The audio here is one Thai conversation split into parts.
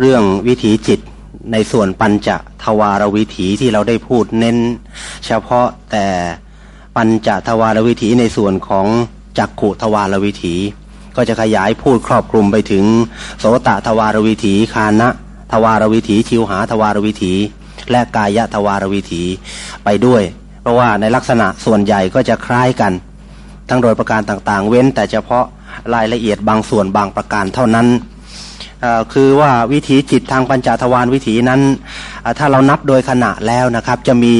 เรื่องวิถีจิตในส่วนปัญจทวารวิถีที่เราได้พูดเน้น เฉพาะแต่ปัญจทวารวิถีในส่วนของจักขุทวารวิถี ก็จะขยายพูดครอบคลุมไปถึง โสตทวารวิถีคานะทวารวิถีชิวหาทวารวิถี และกายทวารวิถีไปด้วย เพราะว่าในลักษณะส่วนใหญ่ก็จะคล้ายกัน ทั้งโดยประการต่างๆ เว้นแต่เฉพาะรายละเอียดบางส่วนบางประการเท่านั้น คือว่าวิถีจิตทางปัญจทวารวิถีนั้น ถ้าเรานับโดยขณะแล้วนะครับ จะมี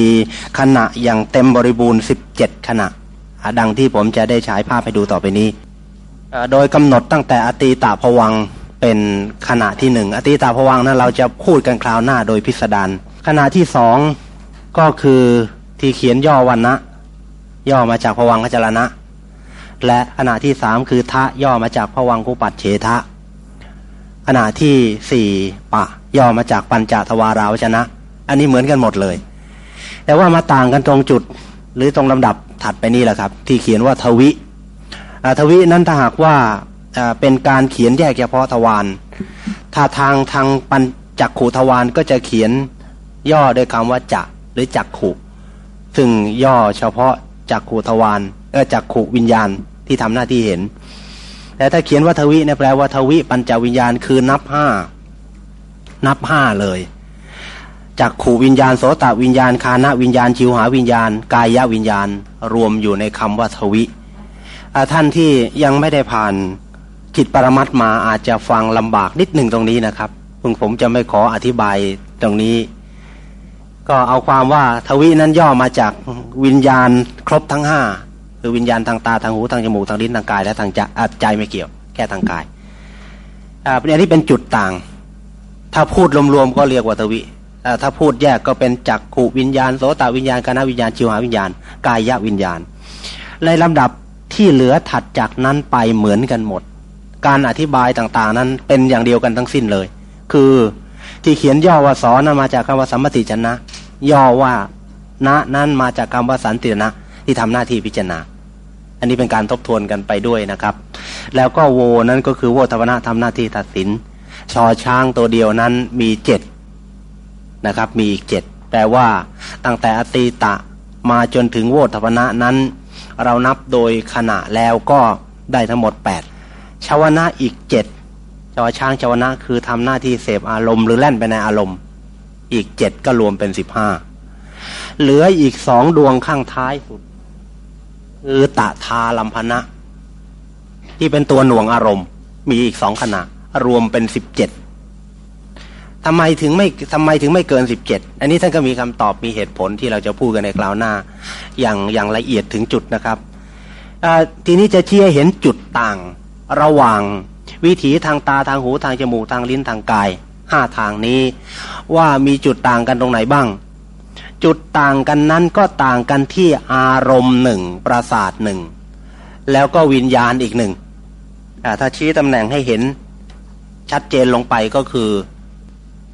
ขณะอย่างเต็มบริบูรณ์ 17 ขณะ ดังที่ผมจะได้ฉายภาพให้ดูต่อไปนี้ โดยกำหนดตั้งแต่อตีตาผวังเป็นขณะที่หนึ่งอตีตาผวังนั้นเราจะพูดกันคราวหน้าโดยพิสดารขณะที่สองก็คือที่เขียนย่อวันนะย่อมาจากผวังขจรณะ และขณะที่สามคือทะย่อมาจากผวังกุปัตเฉทะ ขณะที่สี่ปะ ย่อมาจากปัญจทวาราวชนะ อันนี้เหมือนกันหมดเลย แต่ว่ามาต่างกันตรงจุดหรือตรงลำดับถัดไปนี่แหละครับ ที่เขียนว่าทวิทวินั้นถ้าหากว่าเป็นการเขียนแยกเฉพาะทวารถ้าทางทางปัญจักขูทวารก็จะเขียนย่อด้วยคำว่าจักหรือจักขุซึ่งย่อเฉพาะจักขูทวารเออจักขุวิญญาณที่ทำหน้าที่เห็น แต่ถ้าเขียนว่าทวิเนี่ยแปลว่าทวิปัญจวิญญาณคือนับห้านับห้าเลยจากขู่วิญญาณโสตวิญญาณคานะวิญญาณชิวหาวิญญาณ กายวิญญาณ รวมอยู่ในคำว่าทวิท่านที่ยังไม่ได้ผ่านจิตปรมัตมาอาจจะฟังลำบากนิดหนึ่งตรงนี้นะครับพึงผมจะไม่ขออธิบายตรงนี้ ก็เอาความว่าทวินั้นย่อมาจากวิญญาณครบทั้งห้า คือวิญญาณทางตาทางหูทางจมูกทางลิ้นทางกายและทางใจไม่เกี่ยว แค่ทางกายอ่าอันนี้เป็นจุดต่าง ถ้าพูดรวมๆก็เรียกว่าทวิถ้าพูดแยกก็เป็นจักขูวิญญาณโสตวิญญาณคณะวิญญาณชิวหาวิญญาณ กายวิญญาณ ในลำดับที่เหลือถัดจากนั้นไปเหมือนกันหมด การอธิบายต่างๆ นั้นเป็นอย่างเดียวกันทั้งสิ้นเลย คือที่เขียนย่อว่าสอนมาจากคำว่าสัมมติชนะ ย่อว่าณนั้นมาจากคำว่าสันตินะที่ทำหน้าที่พิจารณา อันนี้เป็นการทบทวนกันไปด้วยนะครับ แล้วก็โวนั้นก็คือโวทวนาทำหน้าที่ตัดสิน ชอช้างตัวเดียวนั้นมีเจ็ดนะครับ มีอีกเจ็ดแปลว่าตั้งแต่อตีตะมาจนถึงโวทวนะนั้น เรานับโดยขณะแล้วก็ได้ทั้งหมดแปดชาวนะอีกเจ็ดชอช้างชาวนะคือทำหน้าที่เสพอารมณ์หรือแล่นไปในอารมณ์ อีกเจ็ดก็รวมเป็นสิบห้าเหลืออีกสองดวงข้างท้ายสุด คือตะทาลัมพนะ ที่เป็นตัวหน่วงอารมณ์ มีอีกสองขณะ รวมเป็นสิบเจ็ดทำไมถึงไม่ทำไมถึงไม่เกินสิบเจ็ดอันนี้ท่านก็มีคำตอบมีเหตุผลที่เราจะพูดกันในคราวหน้า อย่างอย่างละเอียดถึงจุดนะครับทีนี้จะเชี่ยเห็นจุดต่างระหว่างวิถีทางตาทางหูทางจมูกทางลิ้นทางกายห้าทางนี้ ว่ามีจุดต่างกันตรงไหนบ้าง จุดต่างกันนั้นก็ต่างกันที่อารมณ์หนึ่งประสาทหนึ่งแล้วก็วิญญาณอีกหนึ่งถ้าชี้ตำแหน่งให้เห็นชัดเจนลงไปก็คือ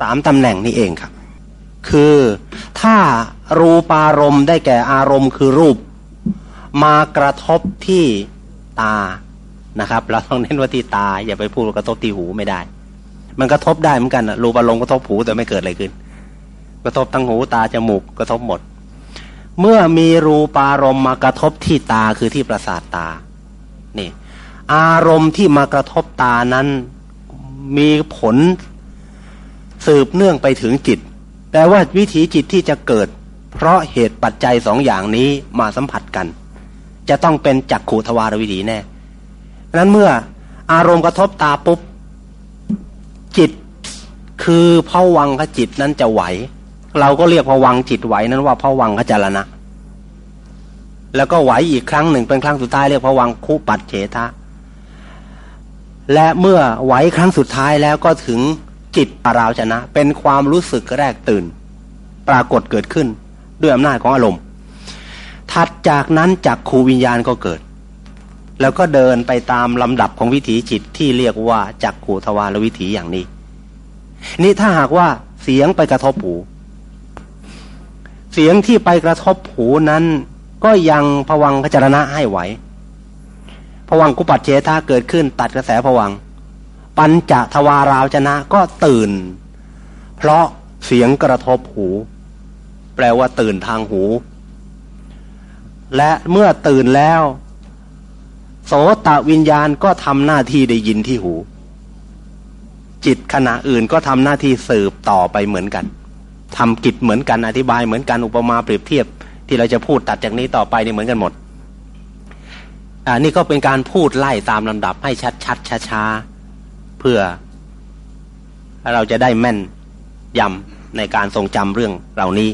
สามตำแหน่งนี้เองครับ คือถ้ารูปารมณ์ได้แก่อารมณ์คือรูป มากระทบที่ตานะครับ เราต้องเน้นว่าที่ตา อย่าไปพูดกระทบที่หูไม่ได้ มันกระทบได้เหมือนกันรูปอารมณ์กระทบหูแต่ไม่เกิดอะไรขึ้น กระทบทั้งหูตาจมูกกระทบหมด เมื่อมีรูปารมณ์มากระทบที่ตาคือที่ประสาทตานี่ อารมณ์ที่มากระทบตานั้นมีผลสืบเนื่องไปถึงจิตแต่ว่าวิถีจิตที่จะเกิด เพราะเหตุปัจจัยสองอย่างนี้มาสัมผัสกัน จะต้องเป็นจักขูทวารวิถีแน่นั้นเมื่ออารมณ์กระทบตาปุ๊บ จิตคือภวังขจิตนั้นจะไหว เราก็เรียกพวังจิตไหวนั้นว่าพวังขจารณะ แล้วก็ไหวอีกครั้งหนึ่งเป็นครั้งสุดท้ายเรียกพวังคุปัดเฉทะ และเมื่อไหวครั้งสุดท้ายแล้วก็ถึงจิตปราวชนะ เป็นความรู้สึกแรกตื่น ปรากฏเกิดขึ้นด้วยอำนาจของอารมณ์ถัดจากนั้นจากครูวิญญาณก็เกิด แล้วก็เดินไปตามลำดับของวิถีจิตที่เรียกว่าจากขูทวารวิถีอย่างนี้ นี่ถ้าหากว่าเสียงไปกระทบหู เสียงที่ไปกระทบหูนั้น ก็ยังผวังขจรณะให้ไหวผวังกุปัจเจธาเกิดขึ้นตัดกระแสผวัง ปัญจทวาราจนะก็ตื่น เพราะเสียงกระทบหู แปลว่าตื่นทางหู และเมื่อตื่นแล้ว โสตวิญญาณก็ทำหน้าที่ได้ยินที่หู จิตขณะอื่นก็ทำหน้าที่สืบต่อไปเหมือนกัน ทำกิจเหมือนกันอธิบายเหมือนกันอุปมาเปรียบเทียบ ที่เราจะพูดตัดจากนี้ต่อไปนี่เหมือนกันหมดอ่านี่ก็เป็นการพูดไล่ตามลำดับให้ชัดชัดช้าช้าเพื่อ เราจะได้แม่นยำในการทรงจำเรื่องเหล่านี้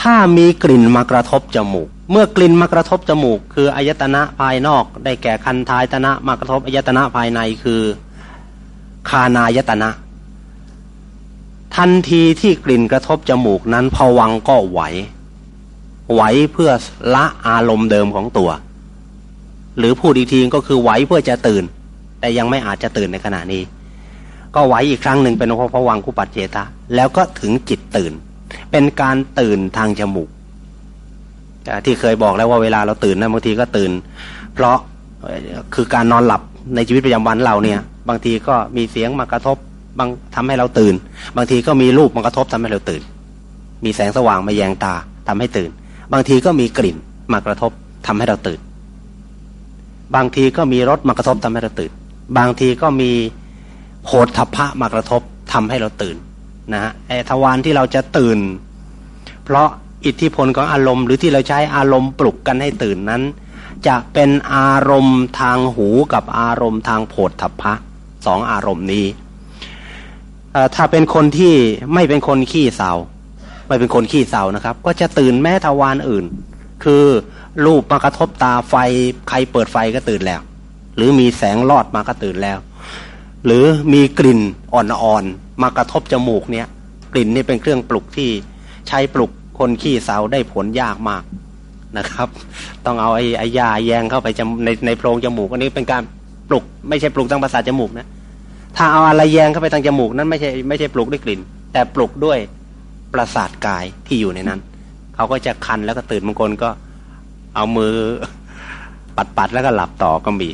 ถ้ามีกลิ่นมากระทบจมูก เมื่อกลิ่นมากระทบจมูก คืออายตนะภายนอก ได้แก่คันทายตนะมากระทบอายตนะภายในคือ คานายตนะ ทันทีที่กลิ่นกระทบจมูกนั้นผวังก็ไหว ไหวเพื่อละอารมณ์เดิมของตัว หรือพูดอีกทีก็คือไหวเพื่อจะตื่น แต่ยังไม่อาจจะตื่นในขณะนี้ ก็ไหวอีกครั้งหนึ่งเป็นพระผวังคุปัจเจตาแล้วก็ถึงจิตตื่น เป็นการตื่นทางจมูกที่เคยบอกแล้วว่าเวลาเราตื่นนะบางทีก็ตื่น เพราะคือการนอนหลับในชีวิตประจำวันเราเนี่ย บางทีก็มีเสียงมากระทบ บางทำให้เราตื่น บางทีก็มีรูปมากระทบทำให้เราตื่น มีแสงสว่างมาแยงตาทำให้ตื่น บางทีก็มีกลิ่นมากระทบทำให้เราตื่น บางทีก็มีรสมากระทบทำให้เราตื่น บางทีก็มีโผฏฐัพพะมากระทบทำให้เราตื่นนะฮะไอ้ทวารที่เราจะตื่น เพราะอิทธิพลของอารมณ์หรือที่เราใช้อารมณ์ปลุกกันให้ตื่นนั้น จะเป็นอารมณ์ทางหูกับอารมณ์ทางโผฏฐัพพะสองอารมณ์นี้ ถ้าเป็นคนที่ไม่เป็นคนขี้เศร้าไม่เป็นคนขี้เศร้านะครับ ก็จะตื่นแม้ทวารอื่น คือรูปมากระทบตาไฟใครเปิดไฟก็ตื่นแล้ว หรือมีแสงลอดมาก็ตื่นแล้ว หรือมีกลิ่นอ่อนๆมากระทบจมูกเนี่ยกลิ่นนี่เป็นเครื่องปลุกที่ใช้ปลุกคนขี้เศร้าได้ผลยากมากนะครับ ต้องเอาไอ้ไอยาแยงเข้าไปในในโพรงจมูกอันนี้เป็นการปลุกไม่ใช่ปลุกทางประสาจมูกนะ ถ้าเอาอะไรแยงเข้าไปทางจมูกนั้นไม่ใช่ไม่ใช่ปลุกด้วยกลิ่น แต่ปลุกด้วยประสาทกายที่อยู่ในนั้น เขาก็จะคันแล้วก็ตื่นบางคนก็เอามือปัดปัดแล้วก็หลับต่อก็มี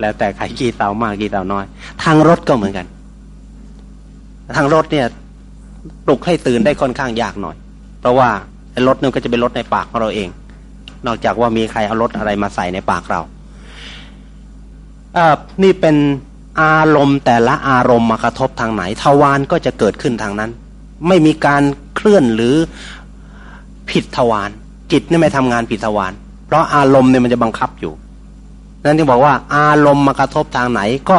แล้วแต่ใครขี้เตามากขี้เตาน้อย ทางรถก็เหมือนกัน ทางรถเนี่ยปลุกให้ตื่นได้ค่อนข้างยากหน่อย เพราะว่ารถนึงก็จะเป็นรถในปากของเราเอง นอกจากว่ามีใครเอารถอะไรมาใส่ในปากเราอ่านี่เป็น อารมณ์แต่ละอารมณ์มากระทบทางไหนทวารก็จะเกิดขึ้นทางนั้น ไม่มีการเคลื่อนหรือผิดทวารจิตนี่ไม่ทำงานผิดทวารเพราะอารมณ์เนี่ยมันจะบังคับอยู่นั้นจึงบอกว่าอารมณ์มากระทบทางไหนก็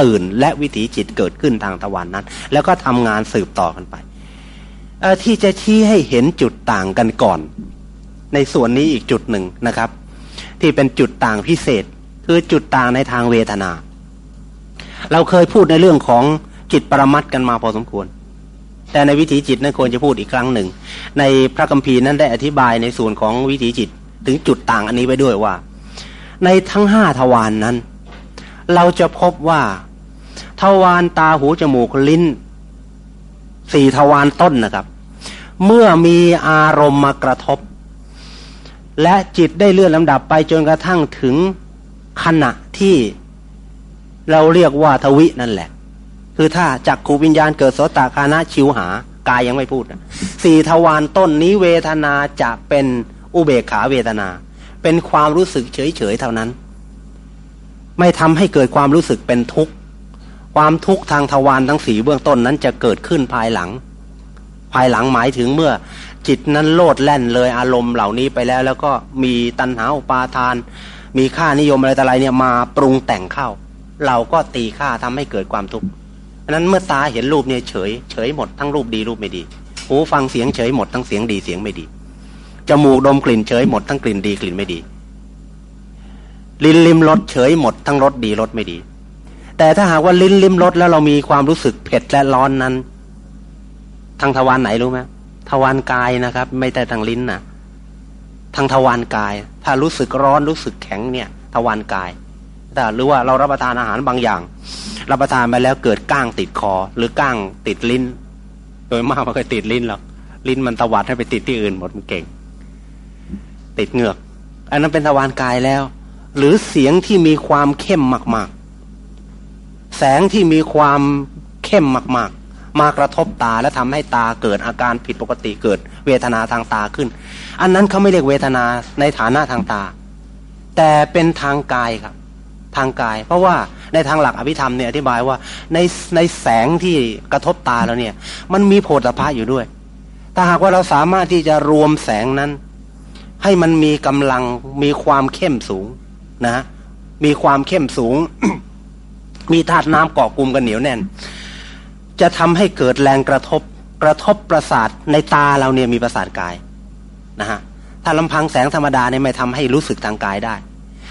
ตื่นและวิถีจิตเกิดขึ้นทางทวารนนั้น แล้วก็ทำงานสืบต่อกันไปที่จะชี้ให้เห็นจุดต่างกันก่อน ในส่วนนี้อีกจุดหนึ่งนะครับ ที่เป็นจุดต่างพิเศษ คือจุดต่างในทางเวทนา เราเคยพูดในเรื่องของจิตปรมัตกันมาพอสมควร แต่ในวิถีจิตนั้นควรจะพูดอีกครั้งหนึ่ง ในพระคัมภีร์นั้นได้อธิบายในส่วนของวิถีจิตถึงจุดต่างอันนี้ไว้ด้วยว่า ในทั้งห้าทวารนนั้น เราจะพบว่าทวารตาหูจมูกลิ้นสี่ทวารต้นนะครับ เมื่อมีอารมณ์มากระทบ และจิตได้เลื่อนลำดับไปจนกระทั่งถึงขณะที่ เราเรียกว่าทวินั่นแหละ คือถ้าจักขูวิญญาณเกิดโสตคานะชิวหากายยังไม่พูดสี่ทวารต้นนี้เวทนาจะเป็นอุเบกขาเวทนา เป็นความรู้สึกเฉยๆเท่านั้น ไม่ทำให้เกิดความรู้สึกเป็นทุกข์ความทุกข์ทางทวารทั้งสี่เบื้องต้นนั้นจะเกิดขึ้นภายหลัง ภายหลังหมายถึงเมื่อจิตนั้นโลดแล่นเลยอารมณ์เหล่านี้ไปแล้ว แล้วก็มีตัณหาอุปาทาน มีค่านิยมอะไรต่ออะไรเนี่ยมาปรุงแต่งเข้า เราก็ตีค่าทำให้เกิดความทุกข์ะนั้นเมื่อตาเห็นรูปเนี่ยเฉยเฉยหมดทั้งรูปดีรูปไม่ดีหูฟังเสียงเฉยหมดทั้งเสียงดีเสียงไม่ดีจมูกดมกลิ่นเฉยหมดทั้งกลิ่นดีกลิ่นไม่ดีลิ้นลิ้มรสเฉยหมดทั้งรสดีรสไม่ดี แต่ถ้าหากว่าลิ้นลิ้มรสแล้วเรามีความรู้สึกเผ็ดและร้อนนั้น ทางทวารไหนรู้ไหมทวารกายนะครับ ไม่แต่ทางลิ้นนะทางทวารกาย ถ้ารู้สึกร้อนรู้สึกแข็งเนี่ย ทวารกาย แต่หรือว่าเรารับประทานอาหารบางอย่าง รับประทานไปแล้วเกิดก้างติดคอ หรือก้างติดลิ้น โดยมากมันก็ติดลิ้นหรอกลิ้นมันตวัดให้ไปติดที่อื่นหมดมันเก่ง ติดเหงือก อันนั้นเป็นทวารกายแล้ว หรือเสียงที่มีความเข้มมาก ๆ แสงที่มีความเข้มมาก ๆ มากระทบตาและทำให้ตาเกิดอาการผิดปกติเกิดเวทนาทางตาขึ้น อันนั้นเขาไม่เรียกเวทนาในฐานะทางตา แต่เป็นทางกายครับ ทางกาย เพราะว่าในทางหลักอภิธรรมเนี่ยอธิบายว่าในในแสงที่กระทบตาแล้วเนี่ย มันมีโพธิภาพอยู่ด้วย ถ้าหากว่าเราสามารถที่จะรวมแสงนั้น ให้มันมีกำลังมีความเข้มสูงนะ มีความเข้มสูง มีธาตุน้ำเกาะกลุ่มกันเหนียวแน่น จะทำให้เกิดแรงกระทบกระทบประสาทในตาเราเนี่ยมีประสาทกายนะฮะถ้าลำพังแสงธรรมดาเนี่ยไม่ทำให้รู้สึกทางกายได้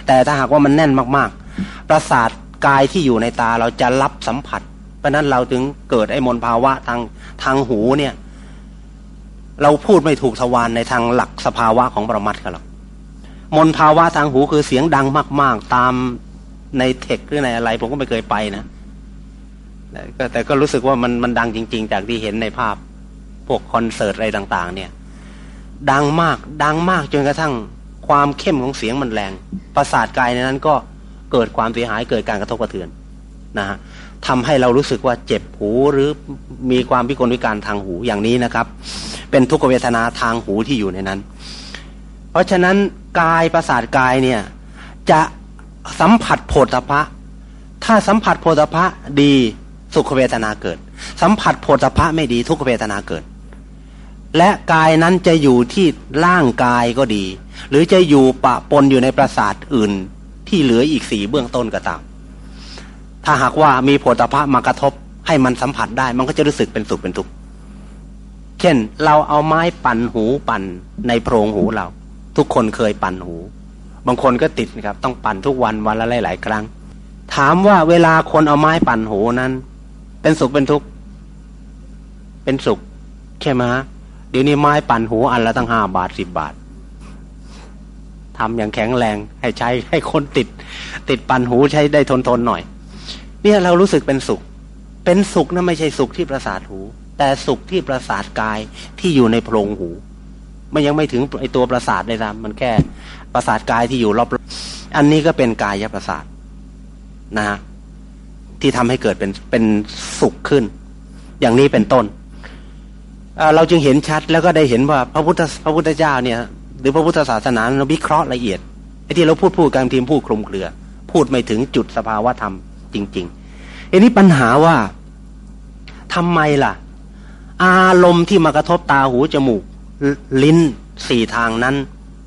แต่ถ้าหากว่ามันแน่นมากๆ ประสาทกายที่อยู่ในตาเราจะรับสัมผัส เพราะนั้นเราถึงเกิดไอ้มลภาวะทางทางหูเนี่ย เราพูดไม่ถูกทวารในทางหลักสภาวะของปรมัตถ์กันหรอกมลภาวะทางหูคือเสียงดังมาก ๆ ตามในเทคหรือในอะไร ผมก็ไม่เคยไปนะแต่ก็รู้สึกว่ามันมันดังจริง ๆ จากที่เห็นในภาพพวกคอนเสิร์ตอะไรต่าง ๆ เนี่ย ดังมากดังมากจนกระทั่งความเข้มของเสียงมันแรง ประสาทกายในนั้นก็ เกิดความเสียหายเกิดการกระทบกระเทือนนะฮะทำให้เรารู้สึกว่าเจ็บหูหรือมีความพิกลพิการทางหูอย่างนี้นะครับ เป็นทุกขเวทนาทางหูที่อยู่ในนั้น เพราะฉะนั้นกายประสาทกายเนี่ยจะสัมผัสโพธพะถ้าสัมผัสโพธพะดีสุขเวทนาเกิด สัมผัสโพธพะไม่ดีทุกขเวทนาเกิด และกายนั้นจะอยู่ที่ร่างกายก็ดี หรือจะอยู่ปะปนอยู่ในประสาทอื่น ที่เหลืออีกสี่เบื้องต้นก็ตาม ถ้าหากว่ามีโพธพะมากระทบให้มันสัมผัสได้ มันก็จะรู้สึกเป็นสุขเป็นทุกข์เช่น เราเอาไม้ปั่นหูปั่นในโพรงหูเรา ทุกคนเคยปั่นหู บางคนก็ติดนะครับ ต้องปั่นทุกวันวันละหลายๆครั้ง ถามว่าเวลาคนเอาไม้ปั่นหูนั้น เป็นสุขเป็นทุกข์เป็นสุขใช่ไหมเดี๋ยวนี้ไม้ปั่นหูอันละตั้งห้าบาทสิบบาท ทำอย่างแข็งแรง ให้ใช้ให้คนติด ติดปันหูใช้ได้ทนทนหน่อย เนี่ยเรารู้สึกเป็นสุข เป็นสุขนะไม่ใช่สุขที่ประสาทหู แต่สุขที่ประสาทกายที่อยู่ในโพรงหู มันยังไม่ถึงไอตัวประสาทเลยนะมันแค่ประสาทกายที่อยู่รอบอันนี้ก็เป็นกายประสาทนะฮะที่ทำให้เกิดเป็นเป็นสุขขึ้น อย่างนี้เป็นต้นเราจึงเห็นชัดแล้วก็ได้เห็นว่าพระพุทธพระพุทธเจ้าเนี่ย หรือพระพุทธศาสนาเราวิเคราะห์ละเอียดไอ้ที่เราพูดพูดกันทีมพูดคลุมเครือ พูดไม่ถึงจุดสภาวะธรรมจริงๆอันนี้ปัญหาว่าทำไมล่ะ อารมณ์ที่มากระทบตาหูจมูก ลิ้นสี่ทางนั้น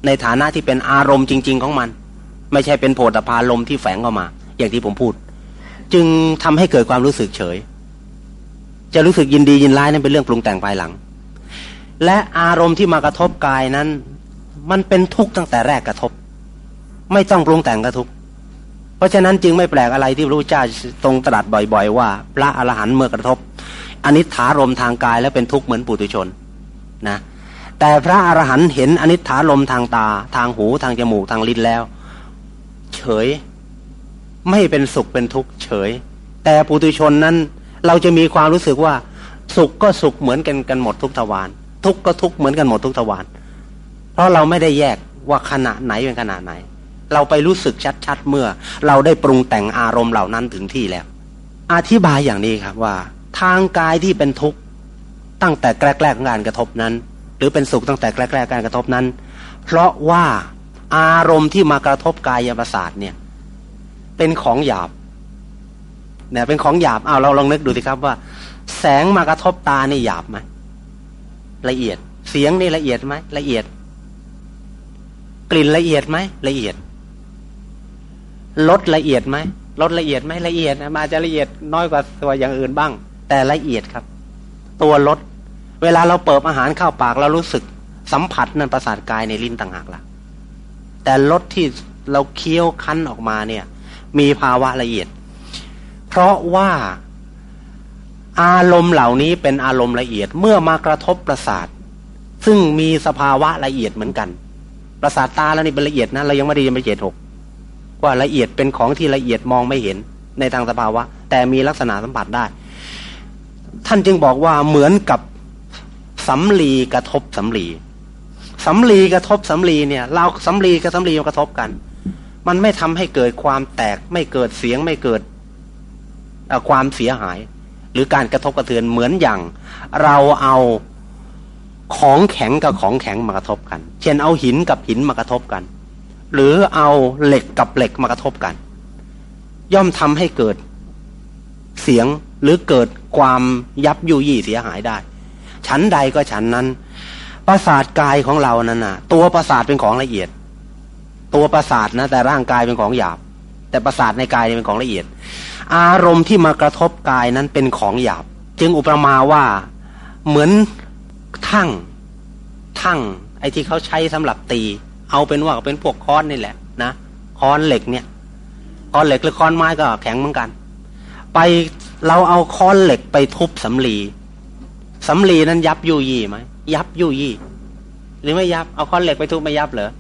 ในฐานะที่เป็นอารมณ์จริง ๆ ของมัน ไม่ใช่เป็นโผฏฐารมที่แฝงเข้ามา อย่างที่ผมพูด จึงทำให้เกิดความรู้สึกเฉย จะรู้สึกยินดียินร้ายนั้นเป็นเรื่องปรุงแต่งภายหลัง และอารมณ์ที่มากระทบกายนั้น มันเป็นทุกข์ตั้งแต่แรกกระทบ ไม่ต้องปรุงแต่งกระทุกเพราะฉะนั้นจึงไม่แปลกอะไรที่พระพุทธเจ้าทรงตรัสบ่อย ๆ ว่า พระอรหันต์เมื่อกระทบอนิถารมทางกายแล้วเป็นทุกข์เหมือนปุถุชนนะแต่พระอรหันต์เห็นอนิถารมทางตา ทางหูทางจมูกทางลิ้นแล้ว เฉยไม่เป็นสุขเป็นทุกข์เฉย แต่ปุถุชนนั้นเราจะมีความรู้สึกว่า สุขก็สุขเหมือนกันกันหมดทุกทวารทุกข์ก็ทุกข์เหมือนกันหมดทุกทวาร ราะเราไม่ได้แยกว่าขณะไหนเป็นขณะไหน เราไปรู้สึกชัดๆเมื่อ เราได้ปรุงแต่งอารมณ์เหล่านั้นถึงที่แล้ว อธิบายอย่างนี้ครับว่า ทางกายที่เป็นทุกข์ตั้งแต่แรกๆของการกระทบนั้น หรือเป็นสุขตั้งแต่แรกๆการกระทบนั้น เพราะว่าอารมณ์ที่มากระทบกายประสาทเนี่ย เป็นของหยาบเนี่ยเป็นของหยาบเอาเราลองนึกดูสิครับว่า แสงมากระทบตานี่หยาบไหมละเอียด เสียงนี่ละเอียดไหมละเอียด กลิ่นละเอียดไหมละเอียดรสละเอียดไหมรสละเอียดไหมละเอียดมาจะละเอียดน้อยกว่าตัวอย่างอื่นบ้าง แต่ละเอียดครับ ตัวรสเวลาเราเปิดอาหารเข้าปากเรารู้สึกสัมผัสนั่นประสาทกายในลิ้นต่างหากล่ะ แต่รสที่เราเคี้ยวคั้นออกมาเนี่ย มีภาวะละเอียด เพราะว่าอารมณ์เหล่านี้เป็นอารมณ์ละเอียดเมื่อมากระทบประสาท ซึ่งมีสภาวะละเอียดเหมือนกัน ประสาทตาแล้วนี่เป็นละเอียดนะเรายังไม่ได้ยังไม่เจ็ดหกว่าละเอียดเป็นของที่ละเอียดมองไม่เห็นในทางสภาวะ แต่มีลักษณะสัมผัสได้ ท่านจึงบอกว่าเหมือนกับสำลีกระทบสำลีสำลีกระทบสำลีเนี่ยเราสำลีกับสำลีมากระทบกัน มันไม่ทำให้เกิดความแตกไม่เกิดเสียงไม่เกิดความเสียหาย หรือการกระทบกระเทือนเหมือนอย่าง เราเอา ของแข็งกับของแข็งมากระทบกัน เช่นเอาหินกับหินมากระทบกัน หรือเอาเหล็กกับเหล็กมากระทบกัน ย่อมทำให้เกิดเสียงหรือเกิดความยับยุยี่เสียหายได้ ชั้นใดก็ชั้นนั้น ประสาทกายของเรานั้นน่ะตัวประสาทเป็นของละเอียด ตัวประสาทนะแต่ร่างกายเป็นของหยาบ แต่ประสาทในกายเป็นของละเอียด อารมณ์ที่มากระทบกายนั้นเป็นของหยาบ จึงอุปมาว่าเหมือน ทั้งทั้งไอ้ที่เขาใช้สำหรับตี เอาเป็นว่าเป็นพวกค้อนนี่แหละนะค้อนเหล็กเนี่ยค้อนเหล็กหรือค้อนไม้ก็แข็งเหมือนกัน ไปเราเอาค้อนเหล็กไปทุบสำลีสำลีนั้นยับยุยี่ไหมยับยุยี่ หรือไม่ยับเอาค้อนเหล็กไปทุบไม่ยับเหรอ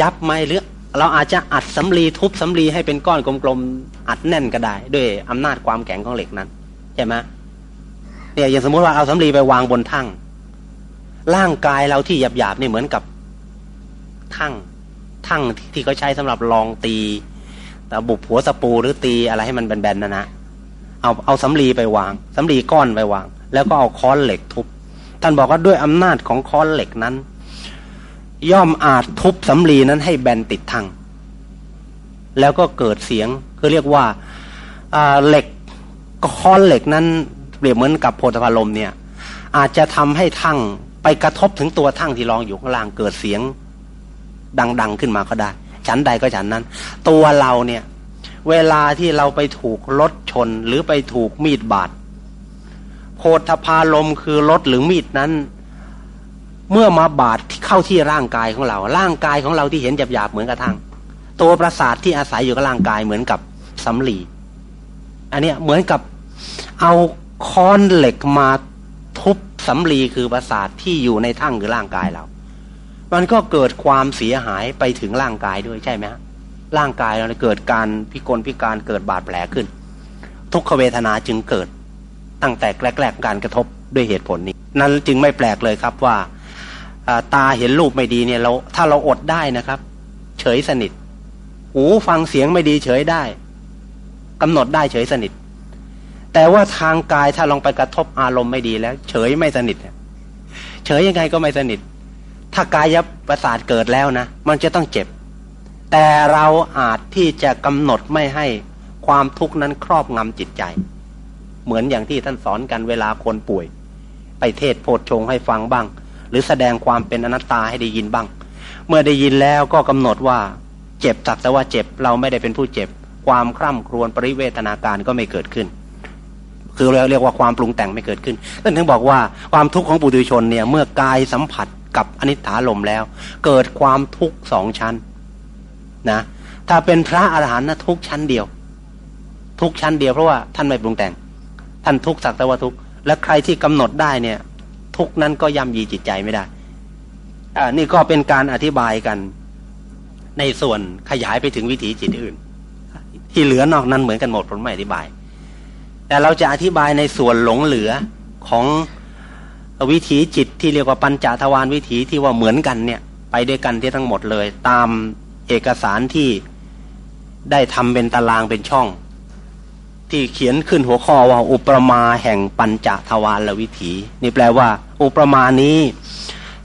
ยับไหมหรือเราอาจจะอัดสำลีทุบสำลีให้เป็นก้อนกลมๆอัดแน่นก็ได้ ด้วยอำนาจความแข็งของเหล็กนั้นใช่ไหม เนี่ยอย่างสมมติว่าเอาสำลีไปวางบนทั่ง ร่างกายเราที่หยาบๆนี่เหมือนกับทั่งทั่งที่เขาใช้สำหรับลองตีแต่บุบหัวสปูหรือตีอะไรให้มันแบนๆนะนะเอาเอาสำลีไปวางสำลีก้อนไปวาง แล้วก็เอาค้อนเหล็กทุบท่านบอกว่าด้วยอำนาจของค้อนเหล็กนั้น ย่อมอาจทุบสำลีนั้นให้แบนติดทั่งแล้วก็เกิดเสียงคือเรียกว่าเหล็กค้อนเหล็กนั้น เปรียบเหมือนกับโพธพาลมเนี่ยอาจจะทำให้ทั่งไปกระทบถึงตัวทั่งที่รองอยู่ข้างล่างเกิดเสียงดัง ๆ ขึ้นมาก็ได้ฉันใดก็ฉันนั้น ตัวเราเนี่ย เวลาที่เราไปถูกรถชนหรือไปถูกมีดบาดโคทพาลมคือรถหรือมีดนั้น เมื่อมาบาดเข้าที่ร่างกายของเรา ร่างกายของเราที่เห็นหยาบๆเหมือนกระทั่งตัวประสาทที่อาศัยอยู่กับร่างกายเหมือนกับสำลีอันนี้เหมือนกับเอา ค้อนเหล็กมาทุบสำลีคือประสาทที่อยู่ในทั้งคือร่างกายเรา มันก็เกิดความเสียหายไปถึงร่างกายด้วยใช่ไหมฮะร่างกายเราเกิดการพิกลพิการเกิดบาดแผลขึ้น ทุกขเวทนาจึงเกิดตั้งแต่แรกๆการกระทบด้วยเหตุผลนี้ นั้นจึงไม่แปลกเลยครับว่าตาเห็นรูปไม่ดีเนี่ยเราถ้าเราอดได้นะครับ เฉยสนิท หูฟังเสียงไม่ดีเฉยได้กำหนดได้เฉยสนิท แต่ว่าทางกายถ้าลองไปกระทบอารมณ์ไม่ดีแล้ว เฉยไม่สนิทเฉยยังไงก็ไม่สนิท ถ้ากายประสาทเกิดแล้วนะ มันจะต้องเจ็บ แต่เราอาจที่จะกำหนดไม่ให้ความทุกข์นั้นครอบงำจิตใจ เหมือนอย่างที่ท่านสอนกันเวลาคนป่วย ไปเทศโพดชงให้ฟังบ้าง หรือแสดงความเป็นอนัตตาให้ได้ยินบ้าง เมื่อได้ยินแล้วก็กำหนดว่าเจ็บสักแต่ว่าเจ็บเราไม่ได้เป็นผู้เจ็บ ความคร่ำครวญปริเวทนาการก็ไม่เกิดขึ้น คือเรียกว่าความปรุงแต่งไม่เกิดขึ้นท่านถึงบอกว่าความทุกข์ของปุถุชนเนี่ยเมื่อกายสัมผัสกับอนิจฐาลมแล้ว เกิดความทุกข์สองชั้นนะถ้าเป็นพระอรหันต์นะทุกชั้นเดียว ทุกชั้นเดียวเพราะว่าท่านไม่ปรุงแต่ง ท่านทุกสักแต่ว่าทุกและใครที่กำหนดได้เนี่ย ทุกนั้นก็ย่ำยีจิตใจไม่ได้อ่านี่ก็เป็นการอธิบายกัน ในส่วนขยายไปถึงวิถีจิตอื่น ที่เหลือนอกนั้นเหมือนกันหมดผมไม่อธิบาย แต่เราจะอธิบายในส่วนหลงเหลือของวิถีจิตที่เรียกว่าปัญจทวารวิถีที่ว่าเหมือนกันเนี่ย ไปด้วยกันที่ทั้งหมดเลย ตามเอกสารที่ได้ทำเป็นตารางเป็นช่อง ที่เขียนขึ้นหัวข้อว่าอุปมาแห่งปัญจทวารวิถี นี่แปลว่า อุปมานี้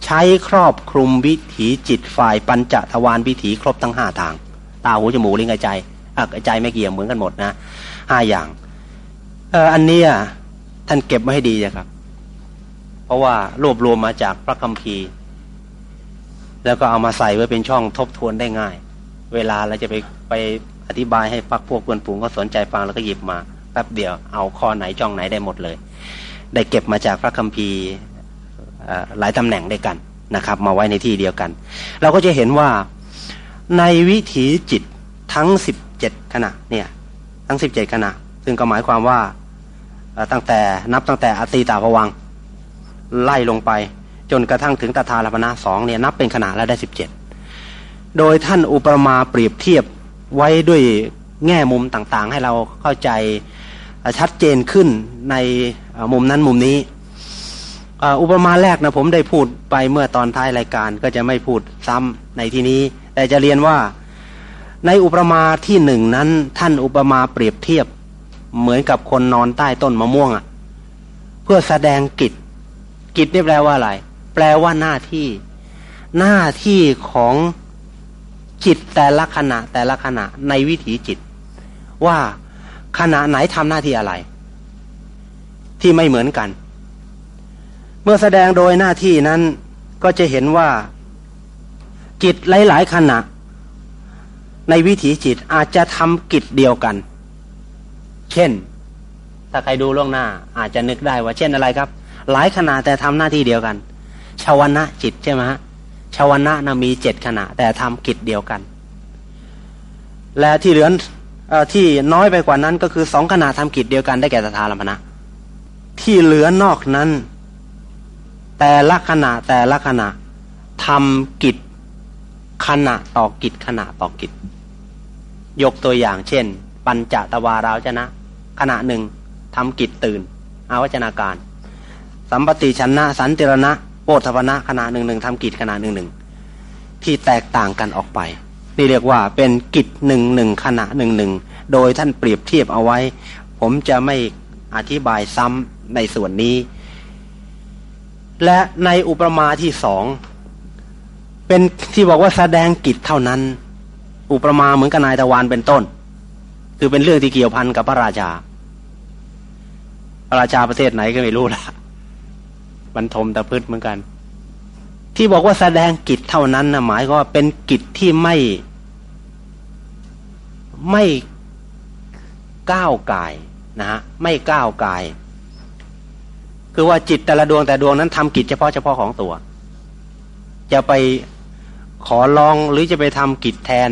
ใช้ครอบคลุมวิถีจิตฝ่ายปัญจทวารวิถีครบทั้งห้าทาง ตาหูจมูกลิ้นกายใจอะใจไม่เกี่ยวเหมือนกันหมดนะห้าอย่าง เอออันนี้ท่านเก็บไว้ให้ดีนะครับ เพราะว่ารวบรวมมาจากพระคัมภีร์ แล้วก็เอามาใส่ไว้เป็นช่องทบทวนได้ง่าย เวลาเราจะไปไปอธิบายให้พักพวกเพื่อนฝูงก็สนใจฟังแล้วก็หยิบมาแป๊บเดียวเอาข้อไหนจ้องไหนได้หมดเลย ได้เก็บมาจากพระคัมภีร์หลายตำแหน่งด้วยกันนะครับ มาไว้ในที่เดียวกัน เราก็จะเห็นว่าในวิถีจิตทั้งสิบเจ็ดขณะเนี่ยทั้งสิบเจ็ดขณะซึ่งก็หมายความว่า ตั้งแต่นับตั้งแต่อตีตาภวังไล่ลงไป จนกระทั่งถึงตาทาลปนาสองเนี่ยนับเป็นขนาดแล้วได้สิบเจ็ดโดยท่านอุปมาเปรียบเทียบไว้ด้วยแง่มุมต่างๆ ให้เราเข้าใจชัดเจนขึ้นในมุมนั้นมุมนี้ อุปมาแรกนะผมได้พูดไปเมื่อตอนท้ายรายการก็จะไม่พูดซ้ำในที่นี้ แต่จะเรียนว่าในอุปมาที่หนึ่งนั้นท่านอุปมาเปรียบเทียบ เหมือนกับคนนอนใต้ต้นมะม่วงอะ่ะ เพื่อแสดงกิจ กิจนี่แปลว่าอะไร แปลว่าหน้าที่ หน้าที่ของจิตแต่ละขณะ แต่ละขณะในวิถีจิต ว่าขณะไหนทำหน้าที่อะไร ที่ไม่เหมือนกัน เมื่อแสดงโดยหน้าที่นั้นก็จะเห็นว่า จิตหลาย ๆ ขณะ ในวิถีจิตอาจจะทำกิจเดียวกัน เช่น ถ้าใครดูล่วงหน้า อาจจะนึกได้ว่าเช่นอะไรครับ หลายขณะแต่ทำหน้าที่เดียวกันชาวนะจิตใช่ไหมฮะชาวนะนะมีเจ็ดขณะ แต่ทำกิจเดียวกัน และที่เหลือที่น้อยไปกว่านั้นก็คือสองขณะทำกิจเดียวกันได้แก่สถาลัมพนะที่เหลือนอกนั้น แต่ละขณะแต่ละขณะทำกิจขณะต่อกิจขณะต่อกิจ ยกตัวอย่างเช่น ปัญจตวาราวจนะ ขณะหนึ่งทำกิจตื่น อาวจนาการ สัมปติชนะ สันติรณะโปธพนะขณะหนึ่งหนึ่งทำกิจขณะหนึ่งหนึ่งที่แตกต่างกันออกไป นี่เรียกว่าเป็นกิจหนึ่งหนึ่งขณะหนึ่งหนึ่งโดยท่านเปรียบเทียบเอาไว้ ผมจะไม่อธิบายซ้ำในส่วนนี้ และในอุปมาที่สองเป็นที่บอกว่าแสดงกิจเท่านั้น อุปมาเหมือนกับนายตะวันเป็นต้น คือเป็นเรื่องที่เกี่ยวพันกับพระราชา พระราชาประเทศไหนก็ไม่รู้ละบรรทมตะพืชเหมือนกัน ที่บอกว่าแสดงกิจเท่านั้นนะหมายก็ว่าเป็นกิจที่ไม่ไม่ก้าวกายนะฮะไม่ก้าวกาย คือว่าจิตแต่ละดวงแต่ดวงนั้นทำกิจเฉพาะเฉพาะของตัว จะไปขอลองหรือจะไปทำกิจแทน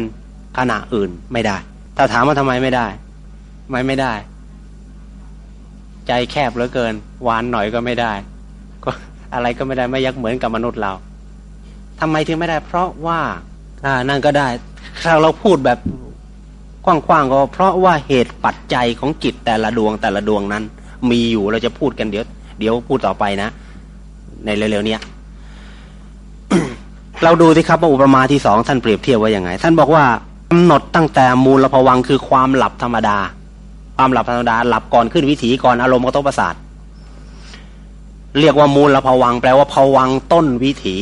ขณะอื่นไม่ได้ ถ้าถามว่าทำไมไม่ได้ไม่ไม่ได้ ใจแคบเหลือเกินหวานหน่อยก็ไม่ได้ ก็อะไรก็ไม่ได้ไม่ยักเหมือนกับมนุษย์เราทำไมถึงไม่ได้ เพราะว่า อ่านั่นก็ได้ถ้าเราพูดแบบกว้างๆก็เพราะว่าเหตุปัจจัยของจิตแต่ละดวงแต่ละดวงนั้น มีอยู่เราจะพูดกันเดี๋ยว เดี๋ยวพูดต่อไปนะ ในเร็วๆนี้เราดูสิครับว่าอุปมาที่สองท่านเปรียบเทียบว่าอย่างไง ท่านบอกว่า กำหนดตั้งแต่มูลภวังคือความหลับธรรมดา ความหลับธรรมดา หลับก่อนขึ้นวิถีก่อนอารมณ์กระทบประสาทเรียกว่ามูลภวังแปลว่าภวังต้นวิถี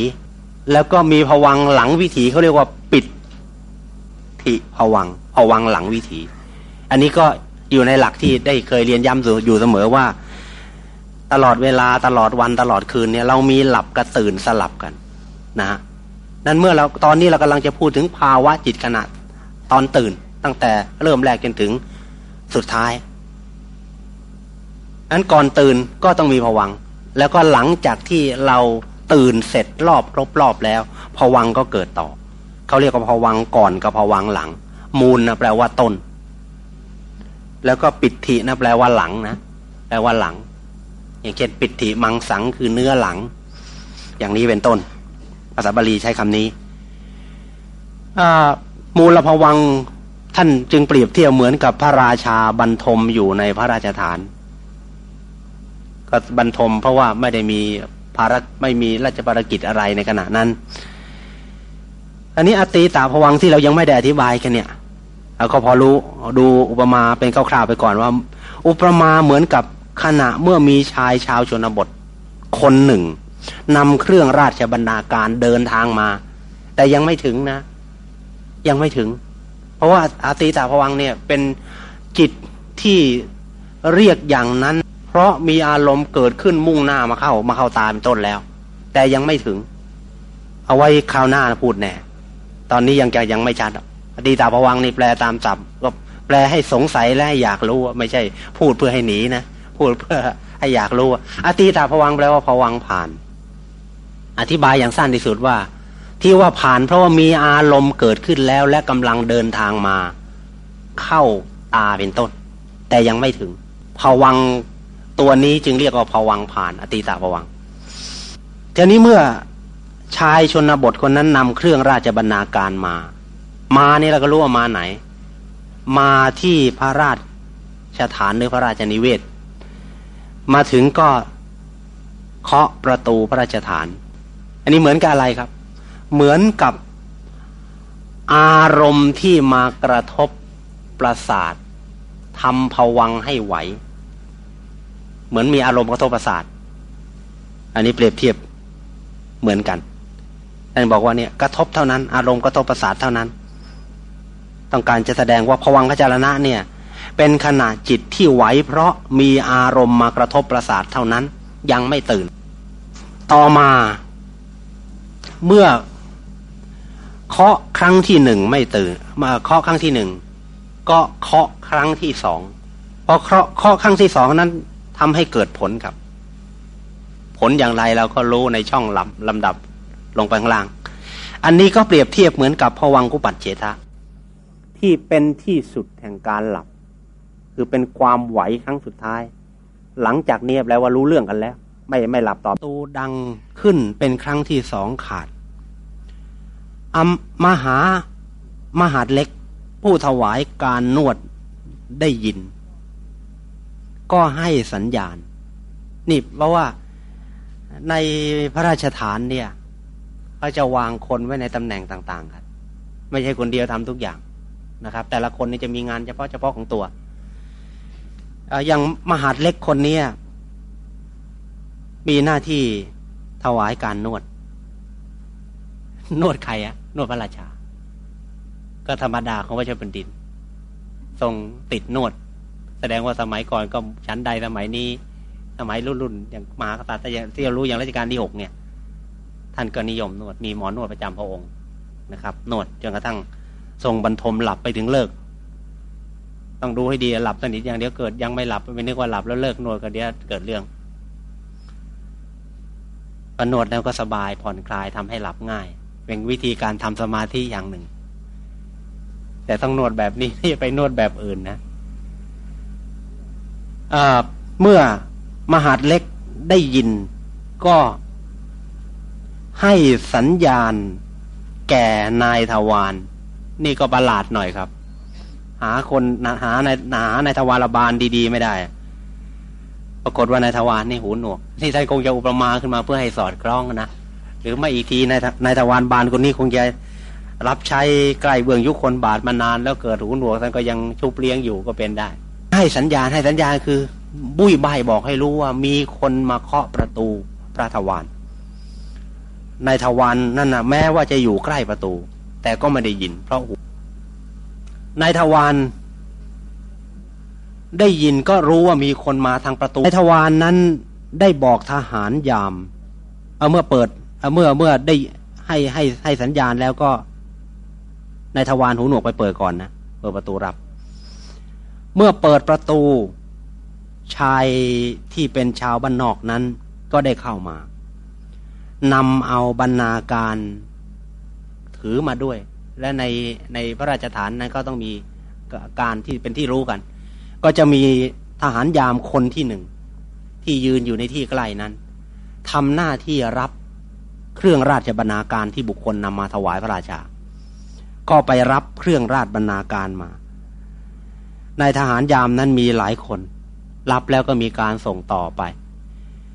แล้วก็มีภวังหลังวิถีเขาเรียกว่าปิดทิภวังภวังหลังวิถี อันนี้ก็อยู่ในหลักที่ได้เคยเรียนย้ำอยู่เสมอว่า ตลอดเวลาตลอดวันตลอดคืนเนี่ย เรามีหลับกับตื่นสลับกันนะฮะนั้นเมื่อเราตอนนี้เรากำลังจะพูดถึงภาวะจิตขณะ ตอนตื่น ตั้งแต่เริ่มแรกจนถึงสุดท้ายนั้นก่อนตื่นก็ต้องมีผวัง แล้วก็หลังจากที่เราตื่นเสร็จรอบรบรอบแล้วผวังก็เกิดต่อ เขาเรียกว่าผวังก่อนกับผวังหลัง มูลนะแปลว่าต้น แล้วก็ปิดทินะแปลว่าหลังนะแปลว่าหลัง อย่างเช่นปิดทิมังสังคือเนื้อหลัง อย่างนี้เป็นต้น ภาษาบาลีใช้คำนี้ มูลภวังท่านจึงเปรียบเทียบเหมือนกับพระราชาบรรทมอยู่ในพระราชฐาน ก็บรรทมเพราะว่าไม่ได้มีภารไม่มีราชภารกิจอะไรในขณะนั้น อันนี้อตีตาภวังที่เรายังไม่ได้อธิบายกันเนี่ยเราก็พอรู้ดูอุปมาเป็นคร่าวๆไปก่อนว่า อุปมาเหมือนกับขณะเมื่อมีชายชาวชนบท คนหนึ่งนำเครื่องราชบรรณาการเดินทางมา แต่ยังไม่ถึงนะ ยังไม่ถึง เพราะว่าอาติตาภวังเนี่ยเป็นจิตที่เรียกอย่างนั้น เพราะมีอารมณ์เกิดขึ้นมุ่งหน้ามาเข้ามาเข้าตาเป็นต้นแล้ว แต่ยังไม่ถึง เอาไว้คราวหน้าพูดแน่ตอนนี้ยังจะยังไม่ชัดอดีตาภวังนี่แปลตามศัพท์ก็แปลให้สงสัยและให้อยากรู้ไม่ใช่ พูดเพื่อให้หนีนะพูดเพื่อให้อยากรู้อตีตาภวังแปลว่าภวังผ่าน อธิบายอย่างสั้นที่สุดว่า ที่ว่าผ่านเพราะว่ามีอารมณ์เกิดขึ้นแล้วและกำลังเดินทางมา เข้าตาเป็นต้น แต่ยังไม่ถึงภวังตัวนี้จึงเรียกว่าภวังผ่านอติตาภวังทีนี้เมื่อชายชนบทคนนั้นนำเครื่องราชบรรณาการมา มานี่เราก็รู้ว่ามาไหน มาที่พระราชฐานหรือพระราชนิเวศ มาถึงก็เคาะประตูพระราชฐาน อันนี้เหมือนกับอะไรครับ เหมือนกับอารมณ์ที่มากระทบประสาททำผวังให้ไหว เหมือนมีอารมณ์กระทบประสาท อันนี้เปรียบเทียบเหมือนกันท่านบอกว่าเนี่ยกระทบเท่านั้น อารมณ์กระทบประสาทเท่านั้น ต้องการจะแสดงว่าผวังขจารณะเนี่ย เป็นขณะจิตที่ไหวเพราะมีอารมณ์มากระทบประสาทเท่านั้น ยังไม่ตื่น ต่อมา เมื่อ เคาะครั้งที่หนึ่งไม่ตื่นมาเคาะครั้งที่หนึ่งก็เคาะครั้งที่สองพอเคาะเคาะครั้งที่สองนั้นทำให้เกิดผลครับ ผลอย่างไรเราก็รู้ในช่องลำลำดับลงไปข้างล่าง อันนี้ก็เปรียบเทียบเหมือนกับพวังกุปัจเจตะที่เป็นที่สุดแห่งการหลับ คือเป็นความไหวครั้งสุดท้าย หลังจากเนียบแล้วว่ารู้เรื่องกันแล้ว ไม่ไม่หลับต่อตูดังขึ้นเป็นครั้งที่สองขาด อมมหามหาดเล็ก ผู้ถวายการนวดได้ยิน ก็ให้สัญญาณ นี่เพราะว่าในพระราชฐานเนี่ยเขาจะวางคนไว้ในตำแหน่งต่าง ๆ ครับ ไม่ใช่คนเดียวทำทุกอย่างนะครับ แต่ละคนนี่จะมีงานเฉพาะเฉพาะของตัวอย่างมหาดเล็กคนนี้มีหน้าที่ถวายการนวด นวดใครอะนวดพระราชา ก็ธรรมดาของพระเจ้าแผ่นดิน ทรงติดนวด แสดงว่าสมัยก่อนก็ชั้นใดสมัยนี้ สมัยรุ่นๆอย่างมหากษัตริย์ที่เรารู้อย่างรัชกาลที่หกเนี่ย ท่านก็นิยมนวดมีหมอนวดประจำพระองค์นะครับนวดจนกระทั่งทรงบรรทมหลับไปถึงเลิก ต้องดูให้ดีหลับสนิทอย่างเดียวเกิดยังไม่หลับไม่นึกว่าหลับแล้วเลิกนวดก็เดี๋ยวเกิดเรื่องพอนวดแล้วก็สบายผ่อนคลายทำให้หลับง่าย เป็นวิธีการทำสมาธิอย่างหนึ่ง แต่ต้องนวดแบบนี้ที่ไปนวดแบบอื่นนะเมื่อมหาดเล็กได้ยินก็ให้สัญญาณแก่นายทวารนี่ก็ประหลาดหน่อยครับ หาคนหาในหาในทวารบาลดี ๆ ไม่ได้ ปรากฏว่านายทวารนี่หูหนวก ที่ท่านคงจะอุปมาขึ้นมาเพื่อให้สอดคล้องนะ หรือไม่อีกทีนายนายทวารบาลคนนี้คงจะรับใช้ใกล้เบื้องยุคคนบาทมานาน แล้วเกิดหูหนวกท่านก็ยังชุบเลี้ยงอยู่ก็เป็นได้ ให้สัญญาณให้สัญญาณคือ บุ้ยใบบอกให้รู้ว่ามีคนมาเคาะประตูพระทวารในทวารนนั่นนะแม้ว่าจะอยู่ใกล้ประตู แต่ก็ไม่ได้ยิน เพราะหูในทวารได้ยินก็รู้ว่ามีคนมาทางประตูในทวารนนั้นได้บอกทหารยาม เอาเมื่อเปิด เมื่อเมื่อได้ให้ให้ให้สัญญาณแล้วก็ในทวารหูหนวกไปเปิดก่อนนะเปิดประตูรับ เมื่อเปิดประตูชายที่เป็นชาวบ้านนอกนั้นก็ได้เข้ามานำเอาบรรณาการถือมาด้วย และในในพระราชฐานนั้นก็ต้องมีการที่เป็นที่รู้กัน ก็จะมีทหารยามคนที่หนึ่งที่ยืนอยู่ในที่ใกล้นั้นทำหน้าที่รับ เครื่องราชบรรณาการที่บุคคลนำมาถวายพระราชา ก็ไปรับเครื่องราชบรรณาการมา ในทหารยามนั้นมีหลายคน รับแล้วก็มีการส่งต่อไป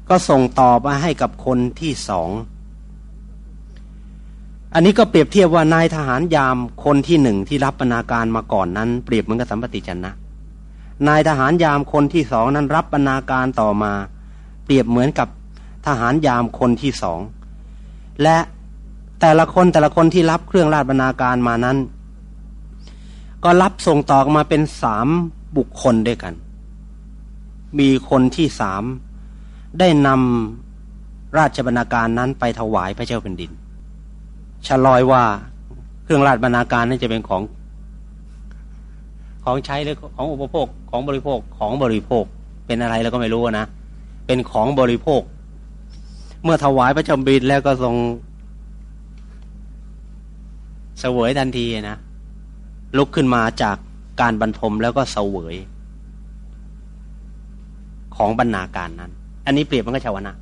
ก็ส่งต่อมาให้กับคนที่สอง อันนี้ก็เปรียบเทียบว่านายทหารยามคนที่หนึ่งที่รับบรรณาการมาก่อนนั้น เปรียบเหมือนกับสัมปติจันนะนายทหารยามคนที่สองนั้นรับบรรณาการต่อมา เปรียบเหมือนกับทหารยามคนที่สอง และแต่ละคนแต่ละคนที่รับเครื่องราชบรรณาการมานั้น ก็รับส่งต่อมาเป็นสามบุคคลด้วยกัน มีคนที่สามได้นำราชบรรณาการนั้นไปถวายพระเจ้าแผ่นดินฉลอยว่าเครื่องราชบรรณาการนั้นจะเป็นของของใช้หรือของอุปโภคของบริโภคของบริโภคเป็นอะไรแล้วก็ไม่รู้นะ เป็นของบริโภค เมื่อถวายพระจ้าบินแล้วก็ทรงเสวยทันทีนะลุกขึ้นมาจากการบรรทมแล้วก็เสวยของบรรณาการนั้น อันนี้เปรียบมันก็ชาวนะ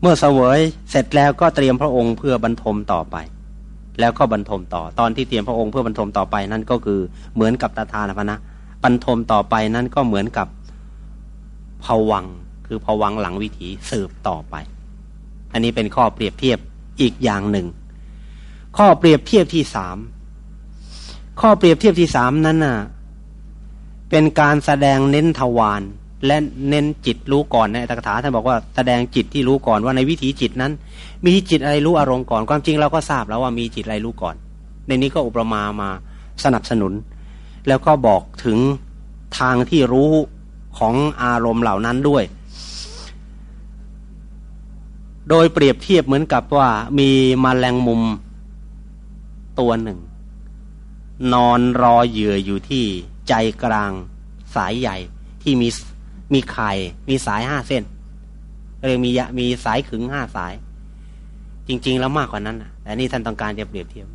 เมื่อเสวยเสร็จแล้วก็เตรียมพระองค์เพื่อบรรทมต่อไป แล้วก็บรรทมต่อ ตอนที่เตรียมพระองค์เพื่อบรรทมต่อไปนั่นก็คือเหมือนกับตาทานพนะบรรทมต่อไปนั่นก็เหมือนกับผวัง คือผวังหลังวิถีสืบต่อไป อันนี้เป็นข้อเปรียบเทียบอีกอย่างหนึ่ง ข้อเปรียบเทียบที่สามข้อเปรียบเทียบที่สามนั้นน่ะเป็นการแสดงเน้นทวารและเน้นจิตรู้ก่อนในตถาท่านบอกว่าแสดงจิตที่รู้ก่อนว่าในวิถีจิตนั้น มีจิตอะไรรู้อารมณ์ก่อน ความจริงเราก็ทราบแล้วว่ามีจิตอะไรรู้ก่อน ในนี้ก็อุปมามาสนับสนุน แล้วก็บอกถึงทางที่รู้ของอารมณ์เหล่านั้นด้วย โดยเปรียบเทียบเหมือนกับว่ามีมแมลงมุมตัวหนึ่ง นอนรอเหยื่ออยู่ที่ใจกลางสายใหญ่ที่มีมีไข่มีสายห้าเส้นเรียกมีมีสายขึงห้าสาย จริง ๆ แล้วมากกว่านั้นนะแต่นี่ท่านต้องการจะเปรียบเทียบ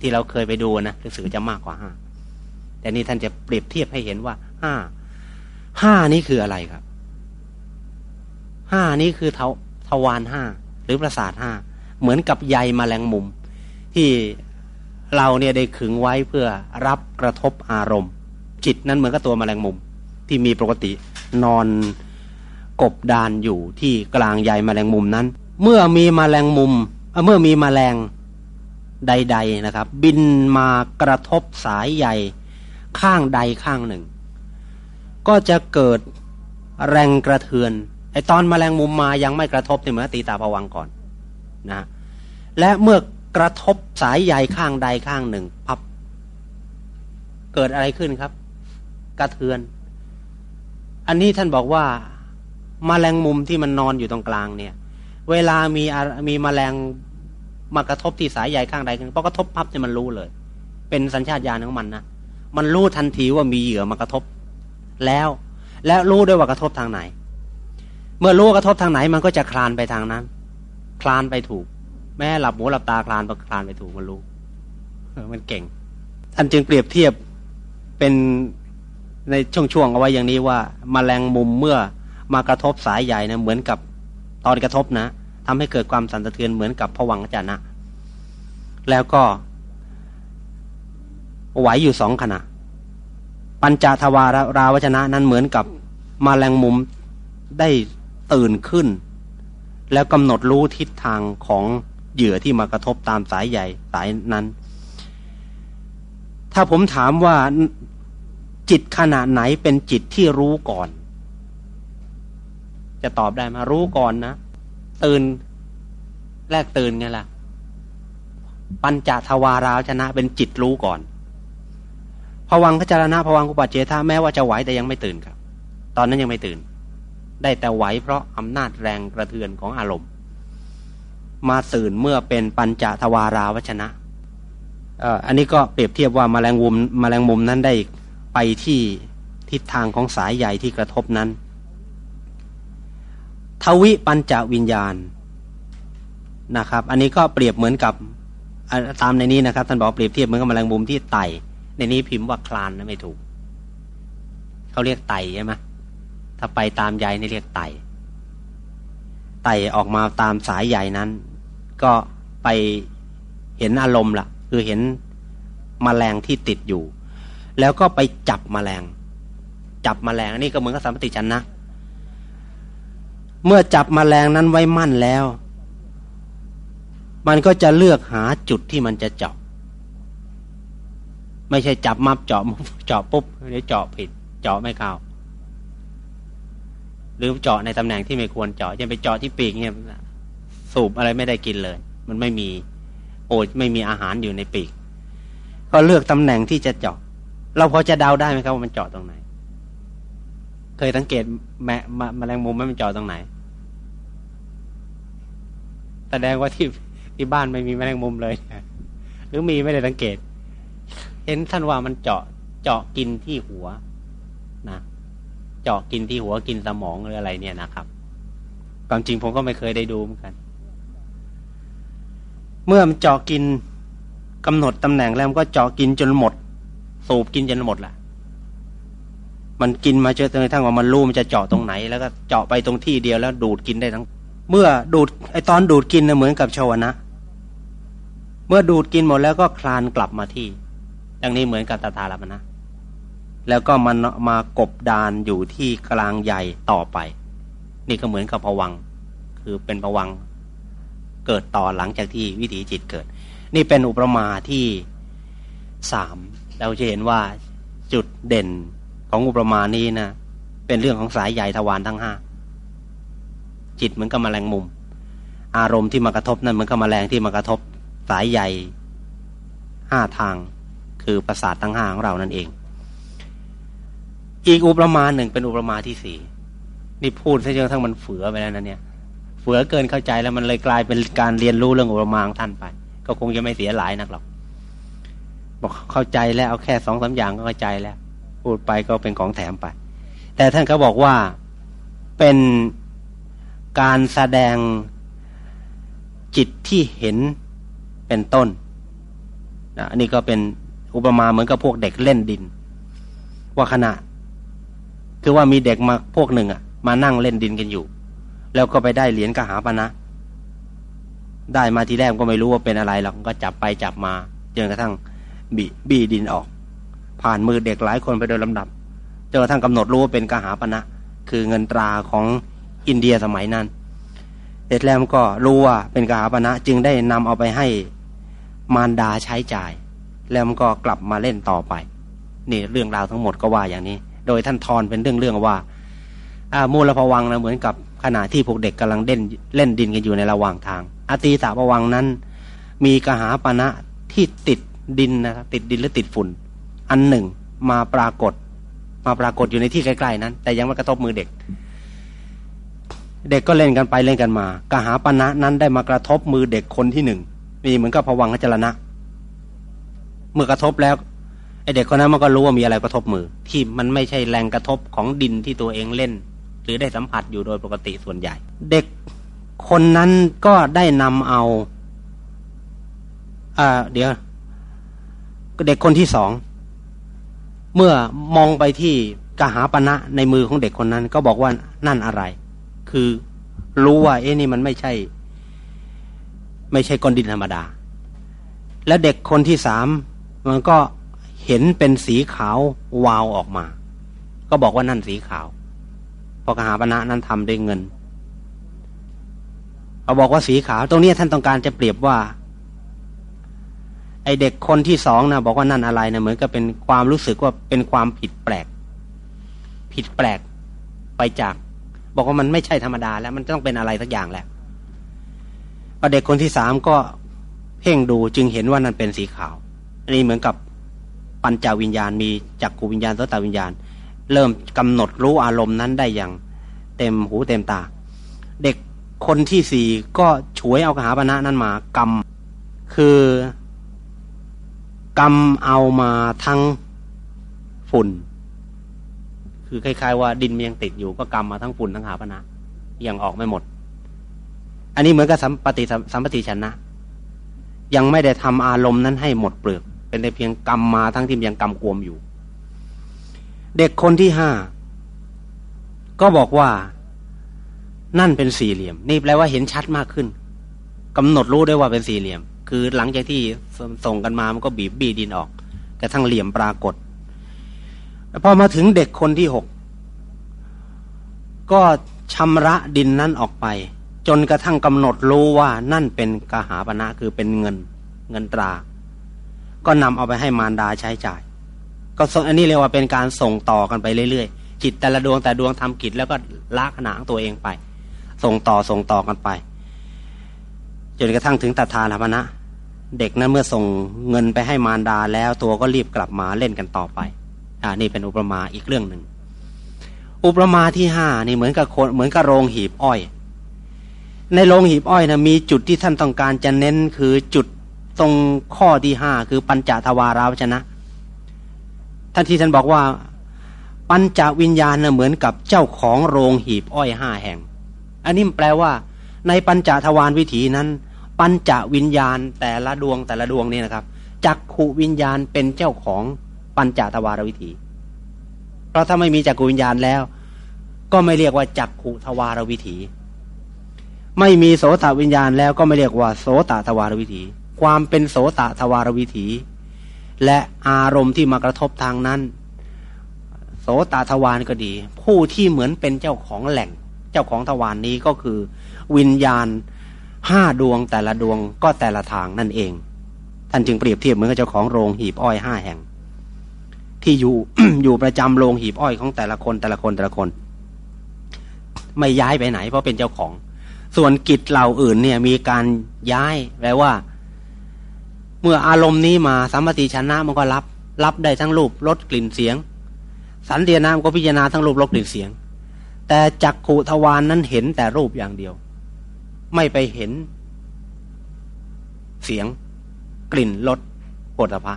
ที่เราเคยไปดูนะรู้สึกจะมากกว่าห้าแต่นี่ท่านจะเปรียบเทียบให้เห็นว่าห้าห้านี้คืออะไรครับห้านี้คือเทา วารห้าหรือประสาทห้าเหมือนกับใยมแมลงมุม ที่เราเนี่ยได้ขึงไว้เพื่อรับกระทบอารมณ์ จิตนั้นเหมือนกับตัวมแมลงมุม ที่มีปกตินอนกบดานอยู่ที่กลางใยมแมลงมุมนั้น เมื่อมีมแมลงมุมเมื่อมีมแมลงใด ๆนะครับ บินมากระทบสายใยข้างใดข้างหนึ่ง ก็จะเกิดแรงกระเทือน ไอตอนมแมลงมุมมายังไม่กระทบเนี่ยเหมือนตีตาผวังก่อนนะและเมื่อกระทบสายใยข้างใดข้างหนึ่งพับเกิดอะไรขึ้นครับ กระเทือน อันนี้ท่านบอกว่ามาแมลงมุมที่มันนอนอยู่ตรงกลางเนี่ย เวลามีมีมแมลงมากระทบที่สายใยข้างใดข้างพอกระทบพับเนี่ยมันรู้เลย เป็นสัญชาตญาณของมันนะมันรู้ทันทีว่ามีเหยื่อมากระทบ แล้วและรู้ด้วยว่ากระทบทางไหน มื่อรู้กระทบทางไหนมันก็จะคลานไปทางนั้น คลานไปถูก แม้หลับหูหลับตาคลานไปคลานไปถูกมันรู้มันเก่ง ท่านจึงเปรียบเทียบเป็นในช่วงๆเอาไว้อย่างนี้ว่ามาแมลงมุมเมื่อมากระทบสายใหญ่นะเหมือนกับตอนกระทบนะทำให้เกิดความสั่นสะเทือนเหมือนกับผวังจานะ แล้วก็ไหวอยู่สองขณะ ปัญจทวารราวชนะนั้นเหมือนกับมาแมลงมุมได้ ตื่นขึ้น แล้วกำหนดรู้ทิศทางของเหยื่อที่มากระทบตามสายใหญ่สายนั้น ถ้าผมถามว่าจิตขณะไหนเป็นจิตที่รู้ก่อน จะตอบได้มารู้ก่อนนะตื่นแรกตื่นไงล่ะ ปัญจทวาราชนะเป็นจิตรู้ก่อนผวังขจารณะผวังกุปัจเจธาแม้ว่าจะไหวแต่ยังไม่ตื่นครับ ตอนนั้นยังไม่ตื่น ได้แต่ไหวเพราะอำนาจแรงกระเทือนของอารมณ์ มาตื่นเมื่อเป็นปัญจทวาราวชนะอันนี้ก็เปรียบเทียบว่ามาแมลงมุมมแมลงมุมนั้นได้ไปที่ทิศทางของสายใหญ่ที่กระทบนั้น ทวิปัญจวิญญาณนะครับ อันนี้ก็เปรียบเหมือนกับตามในนี้นะครับท่านบอกเปรียบเทียบเหมือนกับแมลงมุมที่ไต่ ในนี้พิมพ์ว่าคลานนะไม่ถูก เขาเรียกไต่ใช่ไหม ถ้าไปตามใยนี่เรียกไตไตออกมาตามสายใหญ่นั้น ก็ไปเห็นอารมณ์ละ่ะ คือเห็นมแมลงที่ติดอยู่ แล้วก็ไปจับมแมลง จับมแมลงนี่ก็เหมือนกับสัมปติชันนะ เมื่อจับมแมลงนั้นไว้มั่นแล้ว มันก็จะเลือกหาจุดที่มันจะเจาะไม่ใช่จับมับเจาะเจาะปุ๊บเดี๋ยวเจาะผิด เจาะไม่เข้า หรือเจาะในตำแหน่งที่ไม่ควรเจาะจะไปเจาะที่ปีกเนี่ยสูบอะไรไม่ได้กินเลย มันไม่มีโอไม่มีอาหารอยู่ในปีก ก็เลือกตำแหน่งที่จะเจาะ เราพอจะเดาได้ไหมครับว่ามันเจาะตรงไหน เคยสังเกตแมแมลงมุมมันเจาะตรงไหนแสดงว่าที่ที่บ้านไม่มีแมลงมุมเลย หรือมีไม่ได้สังเกต เห็นท่านว่ามันเจาะเจาะกินที่หัวนะ เจาะกินที่หัวกินสมองหรืออะไรเนี่ยนะครับความจริงผมก็ไม่เคยได้ดูเหมือนกัน เมื่อมันเจาะกินกำหนดตำแหน่งแล้วมันก็เจาะกินจนหมด สูบกินจนหมดแหละมันกินมาเจอจนกระทั่งว่ามันรู้มันจะเจาะตรงไหน แล้วก็เจาะไปตรงที่เดียวแล้วดูดกินได้ทั้ง เมื่อดูดไอตอนดูดกินนะเหมือนกับชาวนะ เมื่อดูดกินหมดแล้วก็คลานกลับมาที่ ดังนี้เหมือนกับตาตาลับนะ แล้วก็มันมากบดานอยู่ที่กลางใหญ่ต่อไป นี่ก็เหมือนกับผวัง คือเป็นผวังเกิดต่อหลังจากที่วิถีจิตเกิด นี่เป็นอุปมาที่สามเราจะเห็นว่าจุดเด่นของอุปมานี้นะเป็นเรื่องของสายใหญ่ทวารทั้งห้าจิตเหมือนกับแมลงมุม อารมณ์ที่มากระทบนั่นเหมือนกับแมลงที่มากระทบสายใหญ่ห้าทาง คือประสาททั้งห้าของเรานั่นเอง อีกอุปมาหนึ่งเป็นอุปมาที่สี่นี่พูดซะจนทั้งมันเฟือไปแล้วนะเนี่ย เฟือเกินเข้าใจแล้วมันเลยกลายเป็นการเรียนรู้เรื่องอุปมาของท่านไป ก็คงจะไม่เสียหลายนักหรอก บอกเข้าใจแล้วเอาแค่สองสาอย่างก็เข้าใจแล้ว พูดไปก็เป็นของแถมไป แต่ท่านก็บอกว่าเป็นการแสดงจิตที่เห็นเป็นต้นนะอันนี้ก็เป็นอุปมาเหมือนกับพวกเด็กเล่นดิน ว่าขณะ คือว่ามีเด็กมาพวกหนึ่งอะ มานั่งเล่นดินกันอยู่ แล้วก็ไปได้เหรียญกหาปณะได้มาทีแรกก็ไม่รู้ว่าเป็นอะไรหรอกก็จับไปจับมาจนกระทั่งบีบีดินออก ผ่านมือเด็กหลายคนไปโดยลำดับจนกระทั่งกำหนดรู้ว่าเป็นกหาปณะคือเงินตราของอินเดียสมัยนั้นเสร็จแล้วก็รู้ว่าเป็นกหาปณะจึงได้นำเอาไปให้มารดาใช้จ่าย แล้วมันก็กลับมาเล่นต่อไป นี่เรื่องราวทั้งหมดก็ว่าอย่างนี้ โดยท่านทอนเป็นเรื่องเรื่องว่ามูลภวังนะเหมือนกับขณะที่พวกเด็กกำลังเล่นเล่นดินกันอยู่ในระหว่างทาง อตีสาภวังนั้น มีกหาปณะที่ติดดินนะครับติดดินหรือติดฝุ่น อันหนึ่งมาปรากฏ มาปรากฏอยู่ในที่ใกล้ๆนั้น แต่ยังไม่กระทบมือเด็ก เด็กก็เล่นกันไปเล่นกันมากหาปณะนั้นได้มากระทบมือเด็กคนที่หนึ่งมีเหมือนกับผวังขจรณะ เมื่อกระทบแล้ว ไอเด็กคนนั้นมันก็รู้ว่ามีอะไรกระทบมือ ที่มันไม่ใช่แรงกระทบของดินที่ตัวเองเล่น หรือได้สัมผัสอยู่โดยปกติส่วนใหญ่ เด็กคนนั้นก็ได้นำเอาอ่าเดี๋ยวเด็กคนที่สองเมื่อมองไปที่กหาปณะในมือของเด็กคนนั้น ก็บอกว่านั่นอะไร คือรู้ว่า เอ๊ะนี่มันไม่ใช่ ไม่ใช่ก้อนดินธรรมดา แล้วเด็กคนที่สามมันก็ เห็นเป็นสีขาววาวออกมา ก็บอกว่านั่นสีขาวพอกหาปณะนั้นทำด้วยเงินเขาบอกว่าสีขาว ตรงนี้ท่านต้องการจะเปรียบว่า ไอเด็กคนที่สองนะบอกว่านั่นอะไรนะเหมือนกับเป็นความรู้สึกว่าเป็นความผิดแปลก ผิดแปลกไปจาก บอกว่ามันไม่ใช่ธรรมดาแล้ว มันต้องเป็นอะไรสักอย่างแหละพอเด็กคนที่สามก็เพ่งดูจึงเห็นว่านั่นเป็นสีขาว อันนี้เหมือนกับ ปัญจวิญญาณมีจักขูวิญญาณโสตวิญญาณ เริ่มกำหนดรู้อารมณ์นั้นได้อย่างเต็มหูเต็มตา เด็กคนที่สี่ก็ฉวยเอากหาปณะนั้นมากำคือกำเอามาทั้งฝุ่น คือคล้ายๆว่าดินมันยังติดอยู่ก็กำมมาทั้งฝุ่นทั้งหาปณะยังออกไม่หมด อันนี้เหมือนกับสัมปติสัมปติชนะ ยังไม่ได้ทำอารมณ์นั้นให้หมดเปลือก เป็นแต่เพียงกำมมาทั้งที่ยังกำกวมอยู่ เด็กคนที่ห้าก็บอกว่านั่นเป็นสี่เหลี่ยม นี่แปลว่าเห็นชัดมากขึ้นกำหนดรู้ได้ว่าเป็นสี่เหลี่ยม คือหลังจากที่ส่งกันมามันก็บีบบีดินออกกระทั่งเหลี่ยมปรากฏแล้วพอมาถึงเด็กคนที่หกก็ชำระดินนั้นออกไป จนกระทั่งกำหนดรู้ว่านั่นเป็นกหาปณะคือเป็นเงินเงินตรา ก็นำเอาไปให้มารดาใช้จ่าย ก็อันนี้เรียกว่าเป็นการส่งต่อกันไปเรื่อยๆจิตแต่ละดวงแต่ดวงทำกิจแล้วก็ละขนางตัวเองไป ส่งต่อส่งต่อกันไปจนกระทั่งถึงตาทานพนะ เด็กนั้นเมื่อส่งเงินไปให้มารดาแล้วตัวก็รีบกลับมาเล่นกันต่อไปอ่านี่เป็นอุปมาอีกเรื่องหนึ่งอุปมาที่ห้านี่เหมือนกับคนเหมือนกับโรงหีบอ้อย ในโรงหีบอ้อยนะมีจุดที่ท่านต้องการจะเน้นคือจุด ตรงข้อที่ห้าคือปัญจทวาราวชนะ ท่านที่ท่านบอกว่า ปัญจวิญญาณเหมือนกับเจ้าของโรงหีบอ้อยห้าแห่ง อันนี้แปลว่า ในปัญจทวารวิถีนั้น ปัญจวิญญาณแต่ละดวงแต่ละดวงนี่นะครับจักขุวิญญาณเป็นเจ้าของปัญจทวารวิถี เพราะถ้าไม่มีจักขุวิญญาณแล้ว ก็ไม่เรียกว่าจักขุทวารวิถี ไม่มีโสตวิญญาณแล้วก็ไม่เรียกว่าโสตทวารวิถี ความเป็นโสตทวารวิถี และอารมณ์ที่มากระทบทางนั้น โสตทวารก็ดี ผู้ที่เหมือนเป็นเจ้าของแหล่ง เจ้าของทวารนนี้ก็คือ วิญญาณห้าดวงแต่ละดวงก็แต่ละทางนั่นเอง ท่านจึงเปรียบเทียบเหมือนกับเจ้าของโรงหีบอ้อยห้าแห่ง ที่อยู่อยู่ประจำโรงหีบอ้อยของแต่ละคนแต่ละคนแต่ละคน ไม่ย้ายไปไหนเพราะเป็นเจ้าของ ส่วนกิจเหล่าอื่นเนี่ยมีการย้ายแปลว่า เมื่ออารมณ์นี้มาสัมปติชนะมันก็รับ รับได้ทั้งรูปรสกลิ่นเสียง สันเดียนามก็พิจารณาทั้งรูปรสกลิ่นเสียง แต่จักขุทวานนั้นเห็นแต่รูปอย่างเดียว ไม่ไปเห็น เสียง กลิ่นรสปวดภะ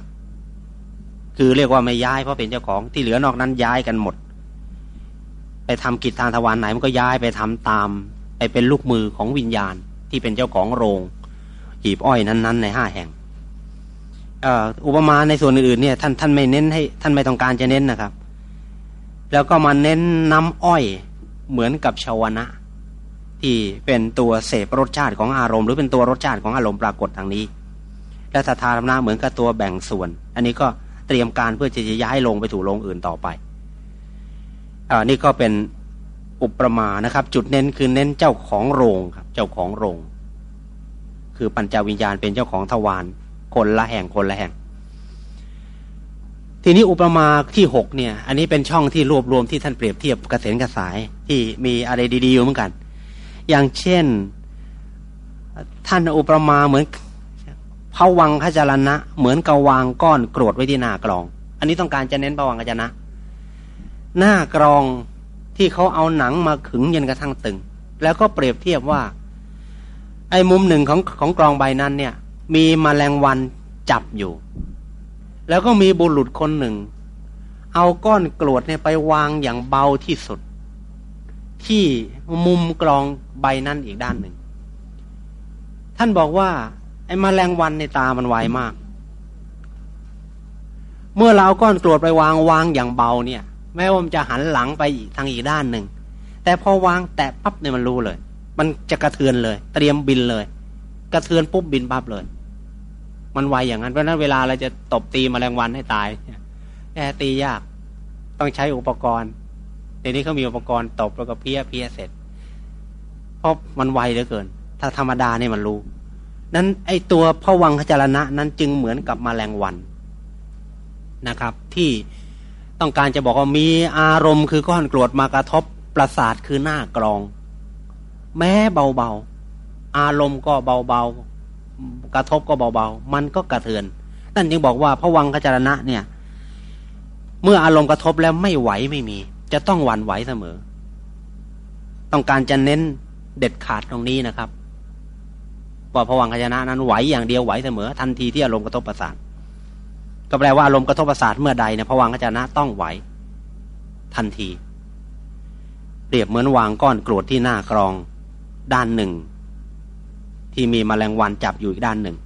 คือเรียกว่าไม่ย้ายเพราะเป็นเจ้าของที่เหลือนอกนั้นย้ายกันหมด ไปทำกิจทางทวารไหนมันก็ย้ายไปทำตาม ไปเป็นลูกมือของวิญญาณที่เป็นเจ้าของโรงหีบอ้อยนั้น ๆ ในห้าแห่ง อุปมาในส่วนอื่นๆเนี่ยท่านท่านไม่เน้นให้ท่านไม่ต้องการจะเน้นนะครับ แล้วก็มาเน้นน้ำอ้อยเหมือนกับชาวนะ ที่เป็นตัวเสพรสชาติของอารมณ์ หรือเป็นตัวรสชาติของอารมณ์ปรากฏทางนี้ และสถานาเหมือนกับตัวแบ่งส่วน อันนี้ก็เตรียมการเพื่อจะย้ายลงไปถูโรงอื่นต่อไปอ่านี่ก็เป็นอุปมานะครับ จุดเน้นคือเน้นเจ้าของโรงครับ เจ้าของโรง คือปัญจวิญญาณเป็นเจ้าของทวาร คนละแห่งคนละแห่ง ทีนี้อุปมาที่หกเนี่ย อันนี้เป็นช่องที่รวบรวมที่ท่านเปรียบเทียบกระเซ็นกระสายที่มีอะไรดีๆอยู่เหมือนกัน อย่างเช่นท่านอุปมาเหมือนผวังขจรณะ เหมือนกับวางก้อนกรวดไว้ที่หน้ากรอง อันนี้ต้องการจะเน้นผวังขจรณะ หน้ากรองที่เขาเอาหนังมาขึงยันกระทั่งตึง แล้วก็เปรียบเทียบว่า ไอ้มุมหนึ่งของของกรองใบนั้นเนี่ย มีมแมลงวันจับอยู่ แล้วก็มีบุรุษคนหนึ่ง เอาก้อนกรวดเนี่ยไปวางอย่างเบาที่สุด ที่มุมกรองใบนั้นอีกด้านหนึ่ง ท่านบอกว่าไอ้มแมลงวันในตามันไวมาก เมื่อเราเอาก้อนกรวดไปวางวางอย่างเบาเนี่ย แม้ว่ามันจะหันหลังไปอีกทางอีกด้านหนึ่ง แต่พอวางแตะปั๊บเนี่ยมันรู้เลย มันจะกระเทือนเลย เตรียมบินเลย กระเทือนปุ๊บบินปั๊บเลย มันไวอย่างนั้นเพราะนั้นเวลาเราจะตบตีมแมลงวันให้ตายแค่ตียากต้องใช้อุปกรณ์เดี๋ยวนี้เขามีอุปกรณ์ตบแล้วก็เพี้ยเพี้ยเสร็จเพราะมันไวเหลือเกิน ถ้าธรรมดาเนี่ยมันรู้ นั้นไอตัวพวังขจรณะนั้นจึงเหมือนกับมแมลงวันนะครับ ที่ต้องการจะบอกว่ามีอารมณ์คือก้อนกรวดมากระทบประสาทคือหน้ากรอง แม้เบาๆ อารมณ์ก็เบาๆ กระทบก็เบาๆ มันก็กระเทือนนั่นจึงบอกว่าพระวังขจรณะเนี่ย เมื่ออารมณ์กระทบแล้วไม่ไหวไม่มี จะต้องหวั่นไหวเสมอ ต้องการจะเน้นเด็ดขาดตรงนี้นะครับว่าผวังขยนะนั้นไหวอย่างเดียวไหวเสมอ ทันทีที่อารมณ์กระทบประสาทก็แปลว่าอารมณ์กระทบประสาทเมื่อใดเนี่ยผวังขยนะต้องไหว ทันที เปรียบเหมือนวางก้อนกรวดที่หน้ากรอง ด้านหนึ่ง ที่มีมแมลงวันจับอยู่อีกด้านหนึ่ง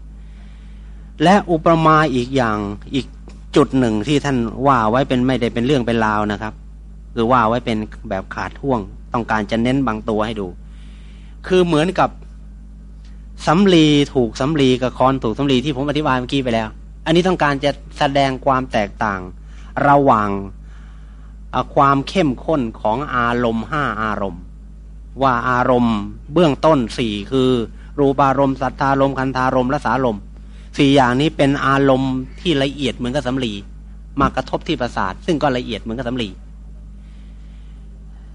และอุปมาอีกอย่างอีกจุดหนึ่งที่ท่านว่าไว้เป็นไม่ได้เป็นเรื่องเป็นราวนะครับ คือว่าไว้เป็นแบบขาดห่วง ต้องการจะเน้นบางตัวให้ดู คือเหมือนกับสำลีถูกสำลีกับคอนถูกสำลีที่ผมอธิบายเมื่อกี้ไปแล้ว อันนี้ต้องการจะแสดงความแตกต่าง ระหว่างความเข้มข้นของอารมณ์ห้าอารมณ์ ว่าอารมณ์เบื้องต้นสี่คือ รูปารมณ์สัทธารมณ์คันธารมณ์และสารมณ์สี่อย่างนี้เป็นอารมณ์ที่ละเอียดเหมือนกับสำลีมากระทบที่ประสาท ซึ่งก็ละเอียดเหมือนกับสำลี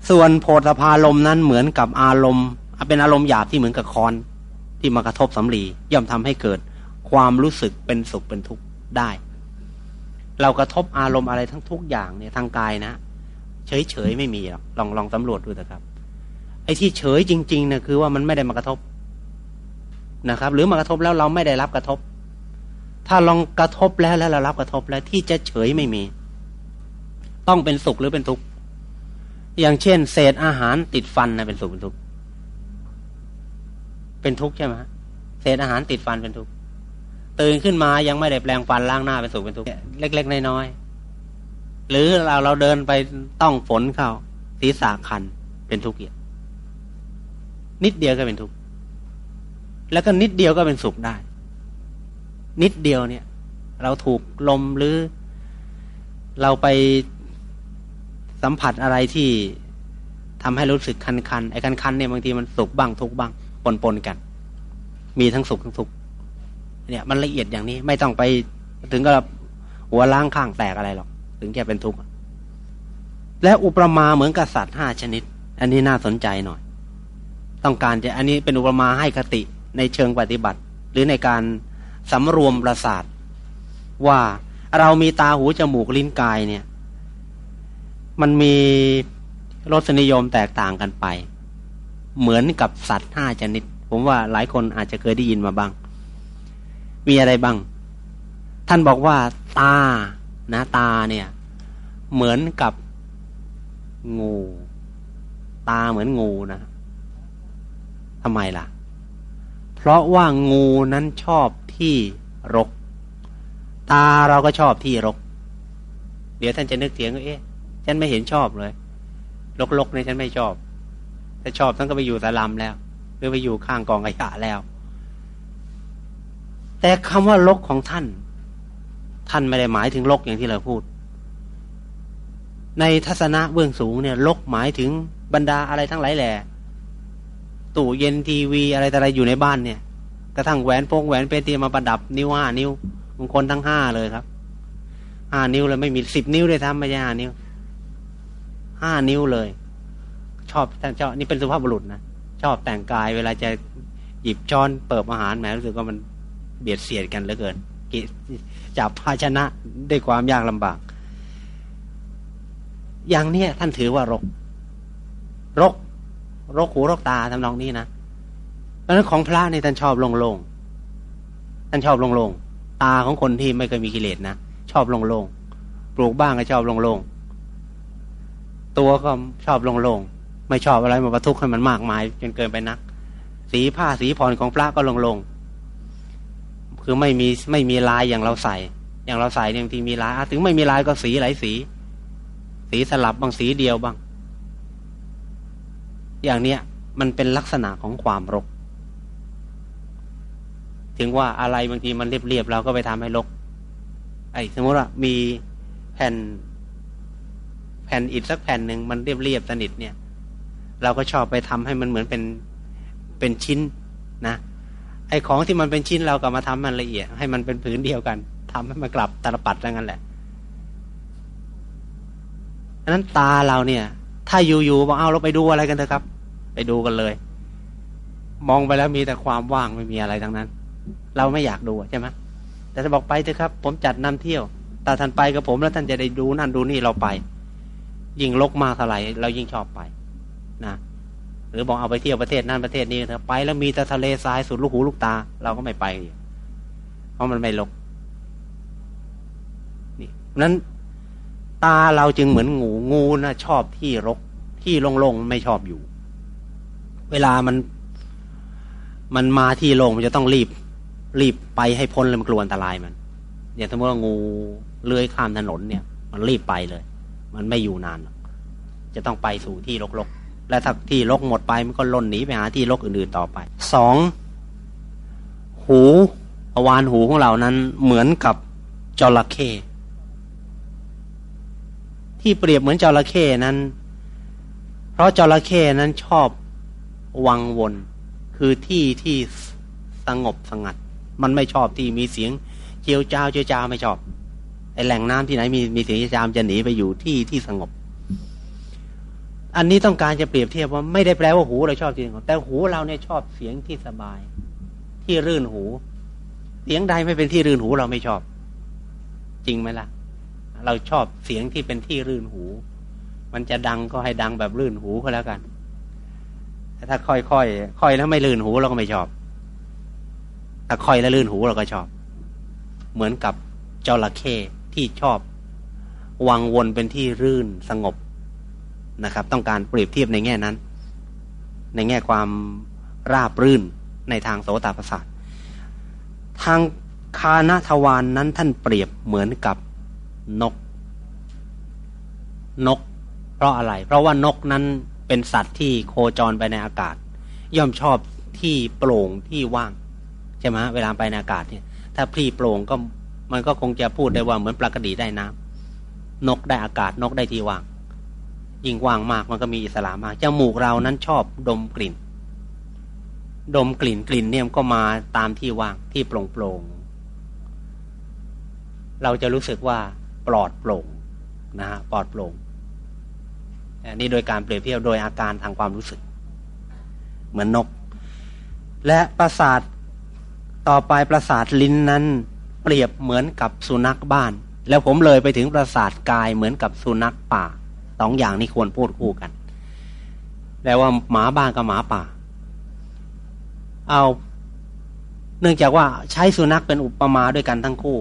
ส่วนโพธพารมณ์นั้นเหมือนกับอารมณ์ เป็นอารมณ์หยาบที่เหมือนกับคอนที่มากระทบสำลีย่อมทำให้เกิดความรู้สึกเป็นสุขเป็นทุกข์ได้ เรากระทบอารมณ์อะไรทั้งทุกอย่างเนี่ยทางกายนะ เฉยเฉยไม่มีหรอกลองลองสำรวจดูเถอะครับไอ้ที่เฉยจริงๆเนี่ยคือว่ามันไม่ได้มากระทบ นะครับ หรือมากระทบแล้วเราไม่ได้รับกระทบ ถ้าลองกระทบแล้วแล้วเรารับกระทบแล้วที่จะเฉยไม่มี ต้องเป็นสุขหรือเป็นทุกข์อย่างเช่น เศษอาหารติดฟันนะเป็นสุขเป็นทุกข์เป็นทุกข์ใช่ไหมเศษอาหารติดฟันเป็นทุกข์ตื่นขึ้นมายังไม่ได้แปลงฟันล้างหน้าเป็นสุขเป็นทุกข์เล็ก ๆน้อยๆหรือเราเราเดินไปต้องฝนเข้าศีรษะคันเป็นทุกข์เอียนิดเดียวก็เป็นทุกข์ แล้วก็นิดเดียวก็เป็นสุขได้ นิดเดียวเนี่ย เราถูกลมหรือ เราไปสัมผัสอะไรที่ทำให้รู้สึกคันๆไอ้คันๆเนี่ยบางทีมันสุขบ้างทุกบ้างปนปนกัน มีทั้งสุขทั้งทุกข์เนี่ย มันละเอียดอย่างนี้ไม่ต้องไปถึงกับหัวล้างข้างแตกอะไรหรอก ถึงแค่เป็นทุกข์และอุปมาเหมือนกับสัตว์ห้าชนิด อันนี้น่าสนใจหน่อย ต้องการจะอันนี้เป็นอุปมาให้คติ ในเชิงปฏิบัติ หรือในการสำรวมประสาท ว่าเรามีตาหูจมูกลิ้นกายเนี่ย มันมีรสนิยมแตกต่างกันไป เหมือนกับสัตว์ห้าชนิด ผมว่าหลายคนอาจจะเคยได้ยินมาบ้าง มีอะไรบ้าง ท่านบอกว่าตานะตาเนี่ย เหมือนกับงู ตาเหมือนงูนะทำไมล่ะ ราะว่างูนั้นชอบที่รก ตาเราก็ชอบที่รก เดี๋ยวท่านจะนึกเถียงว่าเอ๊ะฉันไม่เห็นชอบเลยลกๆเนี่ยฉันไม่ชอบ ถ้าชอบท่านก็ไปอยู่ตะลำแล้ว หรือไปอยู่ข้างกองขยะแล้ว แต่คำว่าลกของท่าน ท่านไม่ได้หมายถึงลกอย่างที่เราพูด ในทัศนะเบื้องสูงเนี่ยลกหมายถึงบรรดาอะไรทั้งหลายแหล่ ตู้เย็นทีวีอะไรแต่อะไรอยู่ในบ้านเนี่ยกระทั่งแหวนพงแหวนเป็นที่มาประดับนิ้วห้านิ้วบางคนทั้งห้าเลยครับห้านิ้วเลยไม่มีสิบนิ้วเลยทำไม่ใช่ห้านิ้วห้านิ้วเลย ชอบท่านชอบนี่เป็นสุภาพบุรุษนะชอบแต่งกายเวลาจะหยิบช้อนเปิดอาหารแหมรู้สึกว่ามันเบียดเสียดกันเหลือเกินจับภาชนะด้วยความยากลำบาก อย่างเนี้ยท่านถือว่ารก รก รกหูรกตาทำนองนี้นะเพราะนั้นของพระนี่ท่านชอบโล่งๆท่านชอบโล่งๆตาของคนที่ไม่เคยมีกิเลสนะชอบโล่งๆปลูกบ้างก็ชอบโล่งๆตัวก็ชอบโล่งๆไม่ชอบอะไรมาประทุกให้มันมากมาย จนเกินไปนัก สีผ้าสีผ่อนของพระก็โล่งๆคือไม่มีไม่มีลายอย่างเราใส่ อย่างเราใส่บางทีมีลายถึงไม่มีลายก็สีหลายสี สีสลับบางสีเดียวบ้าง อย่างเนี้ยมันเป็นลักษณะของความรก ถึงว่าอะไรบางทีมันเรียบๆเราก็ไปทำให้รก ไอ้สมมติว่ามีแผ่น แผ่นอิฐสักแผ่นหนึ่งมันเรียบเรียบสนิทเนี่ย เราก็ชอบไปทำให้มันเหมือนเป็นเป็นชิ้นนะไอ้ของที่มันเป็นชิ้นเราก็มาทำมันละเอียด ให้มันเป็นผืนเดียวกันทำให้มันกลับตลปัดแล้วงั้นแหละอันนั้นตาเราเนี่ย ถ้าอยู่ๆบอกเอาเราไปดูอะไรกันเถอะครับ ไปดูกันเลย มองไปแล้วมีแต่ความว่างไม่มีอะไรทั้งนั้น เราไม่อยากดูใช่ไหมแต่จะบอกไปเถอะครับ ผมจัดนำเที่ยวแต่ท่านไปกับผมแล้วท่านจะได้ดูนั่นดูนี่เราไป ยิ่งลกมาเท่าไหร่เรายิ่งชอบไปนะหรือบอกเอาไปเที่ยวประเทศนั่นประเทศนี้เถอะไป แล้วมีแต่ทะเลทรายสุดลูกหูลูกตา เราก็ไม่ไปเพราะมันไม่ลกนี่นั้นตาเราจึงเหมือนงูงูนะชอบที่รก ที่โล่งๆไม่ชอบอยู่ เวลามันมันมาที่โล่งมันจะต้องรีบ รีบไปให้พ้นเลยมันกลัวอันตรายมันอย่างสมมติว่างูเลื้อยข้ามถนนเนี่ย มันรีบไปเลย มันไม่อยู่นาน จะต้องไปสู่ที่รกๆและถ้าที่รกหมดไปมันก็ล่นหนีไปหาที่รกอื่นๆต่อไปสองหูอวานหูของเรานั้นเหมือนกับจระเข้ที่เปรียบเหมือนจระเข้นั้น เพราะจระเข้นั้นชอบ วังวน คือที่ที่สงบสงัด มันไม่ชอบที่มีเสียงเจียวจ้าวเจียวจ้าวไม่ชอบไอแหล่งน้ำที่ไหนมีมีเสียงจามจะหนีไปอยู่ที่ที่สงบ อันนี้ต้องการจะเปรียบเทียบว่าไม่ได้แปลว่าหูเราชอบที่สงแต่หูเราเนี่ยชอบเสียงที่สบาย ที่รื่นหู เสียงใดไม่เป็นที่รื่นหูเราไม่ชอบ จริงไหมล่ะ เราชอบเสียงที่เป็นที่รื่นหู มันจะดังก็ให้ดังแบบรื่นหูก็แล้วกัน ถ้าค่อยๆค่อยแล้วไม่รื่นหูเราก็ไม่ชอบ ถ้าค่อยแล้วรื่นหูเราก็ชอบ เหมือนกับจระเข้ที่ชอบ วังวนเป็นที่รื่นสงบนะครับ ต้องการเปรียบเทียบในแง่นั้น ในแง่ความราบรื่นในทางโสตประสาททางคานาทวานนั้นท่านเปรียบเหมือนกับนก นก เพราะอะไร เพราะว่านกนั้น เป็นสัตว์ที่โคจรไปในอากาศ ย่อมชอบที่โปร่งที่ว่าง ใช่ไหมเวลาไปในอากาศเนี่ย ถ้าพรีโปร่งก็มันก็คงจะพูดได้ว่าเหมือนปลากระดีได้น้ำนกได้อากาศนกได้ที่ว่าง ยิ่งว่างมากมันก็มีอิสระมากจมูกเรานั้นชอบดมกลิ่น ดมกลิ่นกลิ่นเนี่ยก็มาตามที่ว่างที่โปร่งโปร่งเราจะรู้สึกว่าปลอดโปร่งนะฮะปลอดโปร่ง นี่โดยการเปรียบเทียบโดยอาการทางความรู้สึก เหมือนนก และประสาทต่อไปประสาทลิ้นนั้น เปรียบเหมือนกับสุนัขบ้าน แล้วผมเลยไปถึงประสาทกายเหมือนกับสุนัขป่าสองอย่างนี้ควรพูดคู่กันแปลว่าหมาบ้านกับหมาป่า เอาเนื่องจากว่าใช้สุนัขเป็นอุปมาด้วยกันทั้งคู่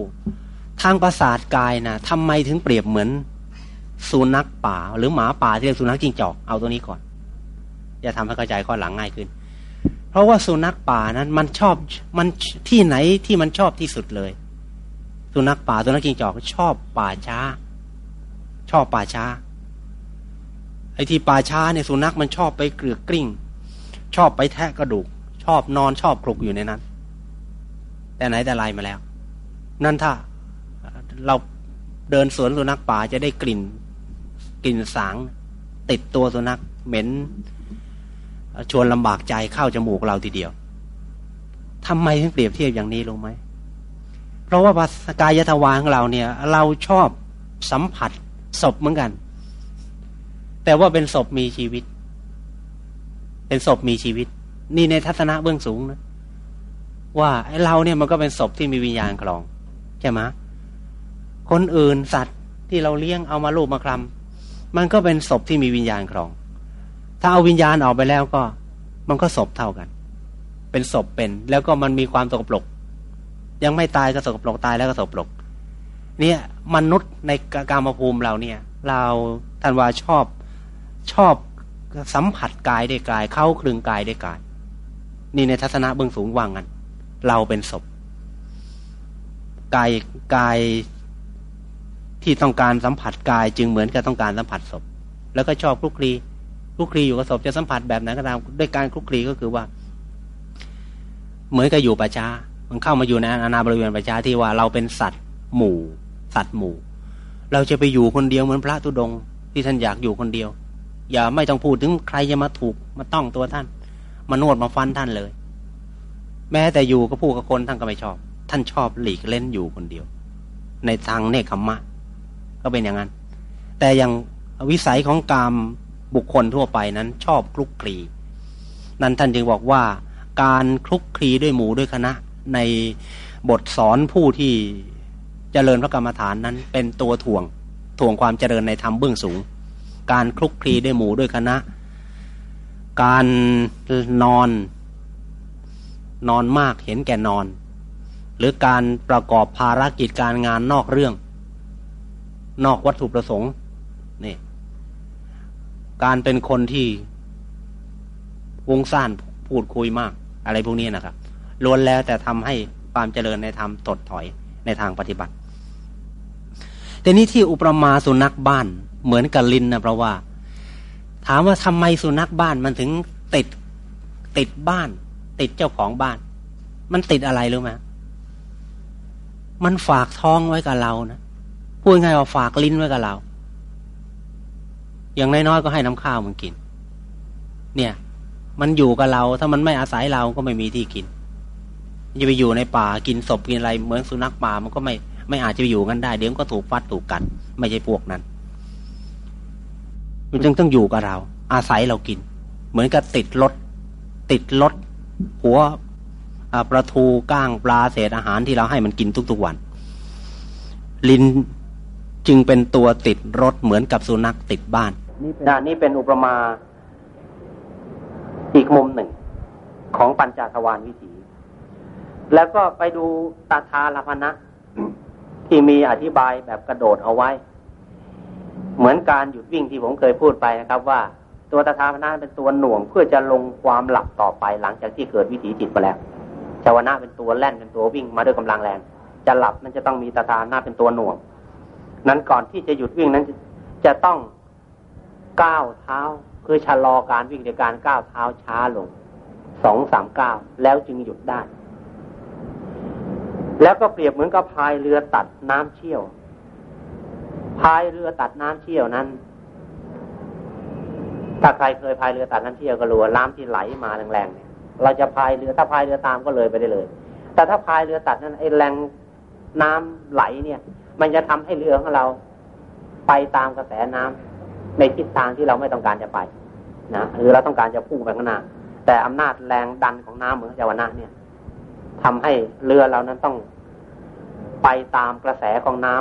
ทางประสาทกายนะทำไมถึงเปรียบเหมือน สุนัขป่า หรือหมาป่าที่เรียกสุนัขจิ้งจอกเอาตัวนี้ก่อน จะทำให้เข้าใจข้อหลังง่ายขึ้น เพราะว่าสุนัขป่านั้นมันชอบมันที่ไหนที่มันชอบที่สุดเลย สุนัขป่าสุนัขจิ้งจอกชอบป่าช้า ชอบป่าช้าไอ้ที่ป่าช้าเนี่ยสุนัขมันชอบไปเกลือกกลิ้ง ชอบไปแทะกระดูก ชอบนอนชอบคลุกอยู่ในนั้น แต่ไหนแต่ไรมาแล้ว นั่นถ้าเราเดินสวนสุนัขป่าจะได้กลิ่น กลิ่นสาง ติดตัวสุนัขเหม็น ชวนลำบากใจเข้าจมูกเราทีเดียวทำไมถึงเปรียบเทียบอย่างนี้รู้ไหมเพราะว่าภาษากายทวารของเราเนี่ย เราชอบสัมผัสศพเหมือนกัน แต่ว่าเป็นศพมีชีวิต เป็นศพมีชีวิต นี่ในทัศนะเบื้องสูงนะว่าไอ้เราเนี่ยมันก็เป็นศพที่มีวิญญาณคลอง ใช่ไหมคนอื่นสัตว์ที่เราเลี้ยงเอามาลูบมาคลำ มันก็เป็นศพที่มีวิญญาณครอง ถ้าเอาวิญญาณออกไปแล้วก็ มันก็ศพเท่ากัน เป็นศพเป็น แล้วก็มันมีความสกปรก ยังไม่ตายก็สกปรกตายแล้วก็สกปรก เนี่ยมนุษย์ในกามภูมิเราเนี่ย เราท่านว่าชอบชอบสัมผัสกายได้กาย เข้าคลึงกายได้กาย นี่ในทัศนะเบื้องสูงว่างัน เราเป็นศพกายกาย ที่ต้องการสัมผัสกายจึงเหมือนกับต้องการสัมผัสศพ แล้วก็ชอบคลุกคลีคลุกคลีอยู่กับศพจะสัมผัสแบบไหนก็ตามด้วยการคลุกคลีก็คือว่า เหมือนกับอยู่ประชามันเข้ามาอยู่ในอาณาบริเวณประชาที่ว่าเราเป็นสัตว์หมู่ สัตว์หมู่ เราจะไปอยู่คนเดียวเหมือนพระตุดงที่ท่านอยากอยู่คนเดียว อย่าไม่ต้องพูดถึงใครจะมาถูกมาต้องตัวท่าน มานวดมาฟันท่านเลย แม้แต่อยู่กับผู้กับคนท่านก็ไม่ชอบ ท่านชอบหลีกเล่นอยู่คนเดียว ในทางเนคขมะ ก็เป็นอย่างนั้น แต่อย่างวิสัยของกามบุคคลทั่วไปนั้นชอบคลุกคลี นั้นท่านจึงบอกว่า การคลุกคลีด้วยหมู่ด้วยคณะ ในบทสอนผู้ที่เจริญพระกรรมฐานนั้นเป็นตัวถ่วงถ่วงความเจริญในธรรมเบื้องสูง การคลุกคลีด้วยหมู่ด้วยคณะ การนอนนอนมากเห็นแก่นอน หรือการประกอบภารกิจการงานนอกเรื่อง นอกวัตถุประสงค์นี่การเป็นคนที่วงซ่านพูดคุยมาก อะไรพวกนี้นะครับล้วนแล้วแต่ทำให้ความเจริญในธรรมตดถอยในทางปฏิบัติแต่นี้ที่อุปมาสุนัขบ้านเหมือนกับลินนะเพราะว่า ถามว่าทำไมสุนัขบ้านมันถึงติดติดบ้าน ติดเจ้าของบ้าน มันติดอะไรรู้ไหมมันฝากท้องไว้กับเรานะ พูดง่ายว่าฝากลิ้นไว้กับเรา อย่างน้อยๆก็ให้น้ำข้าวมันกิน เนี่ย มันอยู่กับเรา ถ้ามันไม่อาศัยเราก็ไม่มีที่กินจะไปอยู่ในป่ากินศพกินอะไร เหมือนสุนัขป่ามันก็ไม่ไม่อาจจะไปอยู่กันได้ เดี๋ยวก็ถูกฟัดถูกกัด ไม่ใช่พวกนั้น มันจึงต้องอยู่กับเรา อาศัยเรากิน เหมือนกับติดรถติดรถหัวประทูก้างปลาเศษอาหารที่เราให้มันกินทุกๆวัน ลิ้น จึงเป็นตัวติดรถเหมือนกับสุนัขติดบ้านนี่นี่เป็นอุปมาอีกมุมหนึ่ง ของปัญจทวารวิถี แล้วก็ไปดูตาทาลพนะ ที่มีอธิบายแบบกระโดดเอาไว้ เหมือนการหยุดวิ่งที่ผมเคยพูดไปนะครับ ว่าตัวตาทาลพนะเป็นตัวหน่วงเพื่อจะลงความหลับต่อไปหลังจากที่เกิดวิถีจิตไปแล้วชาวนะเป็นตัวแล่นเป็นตัววิ่งมาด้วยกำลังแรงจะหลับมันจะต้องมีตาทานะเป็นตัวหน่วง นั้นก่อนที่จะหยุดวิ่งนั้นจะต้องก้าวเท้าคือชะลอการวิ่งในการก้าวเท้าช้าลงสองสามก้าวแล้วจึงหยุดได้ แล้วก็เปรียบเหมือนกับพายเรือตัดน้ำเชี่ยว พายเรือตัดน้ำเชี่ยวนั้นถ้าใครเคยพายเรือตัดน้ำเชี่ยวก็รู้ว่าน้ำที่ไหลมาแรงๆเนี่ยเราจะพายเรือถ้าพายเรือตามก็เลยไปได้เลย แต่ถ้าพายเรือตัดนั้นไอ้แรงน้ำไหลเนี่ย มันจะทำให้เรือของเรา ไปตามกระแสน้ำในทิศทางที่เราไม่ต้องการจะไปนะหรือเราต้องการจะพุ่งไปข้างหน้า แต่อำนาจแรงดันของน้ำเหมือนจาวนะเนี่ยทำให้เรือเรานั้นต้องไปตามกระแสของน้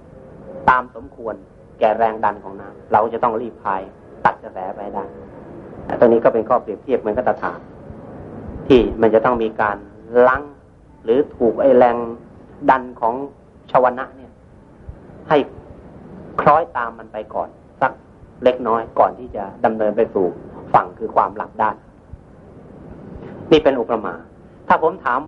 ำตามสมควรแก่แรงดันของน้ำเราจะต้องรีบพายตัดกระแสไปได้ตรงนี้ก็เป็นข้อเปรียบเทียบเหมือนกับตถาที่มันจะต้องมีการลังหรือถูกไอแรงดันของชาวนะ ให้คล้อยตามมันไปก่อน สักเล็กน้อยก่อนที่จะดำเนินไปสู่ฝั่งคือความหลักด้าน นี่เป็นอุปมา ถ้าผมถาม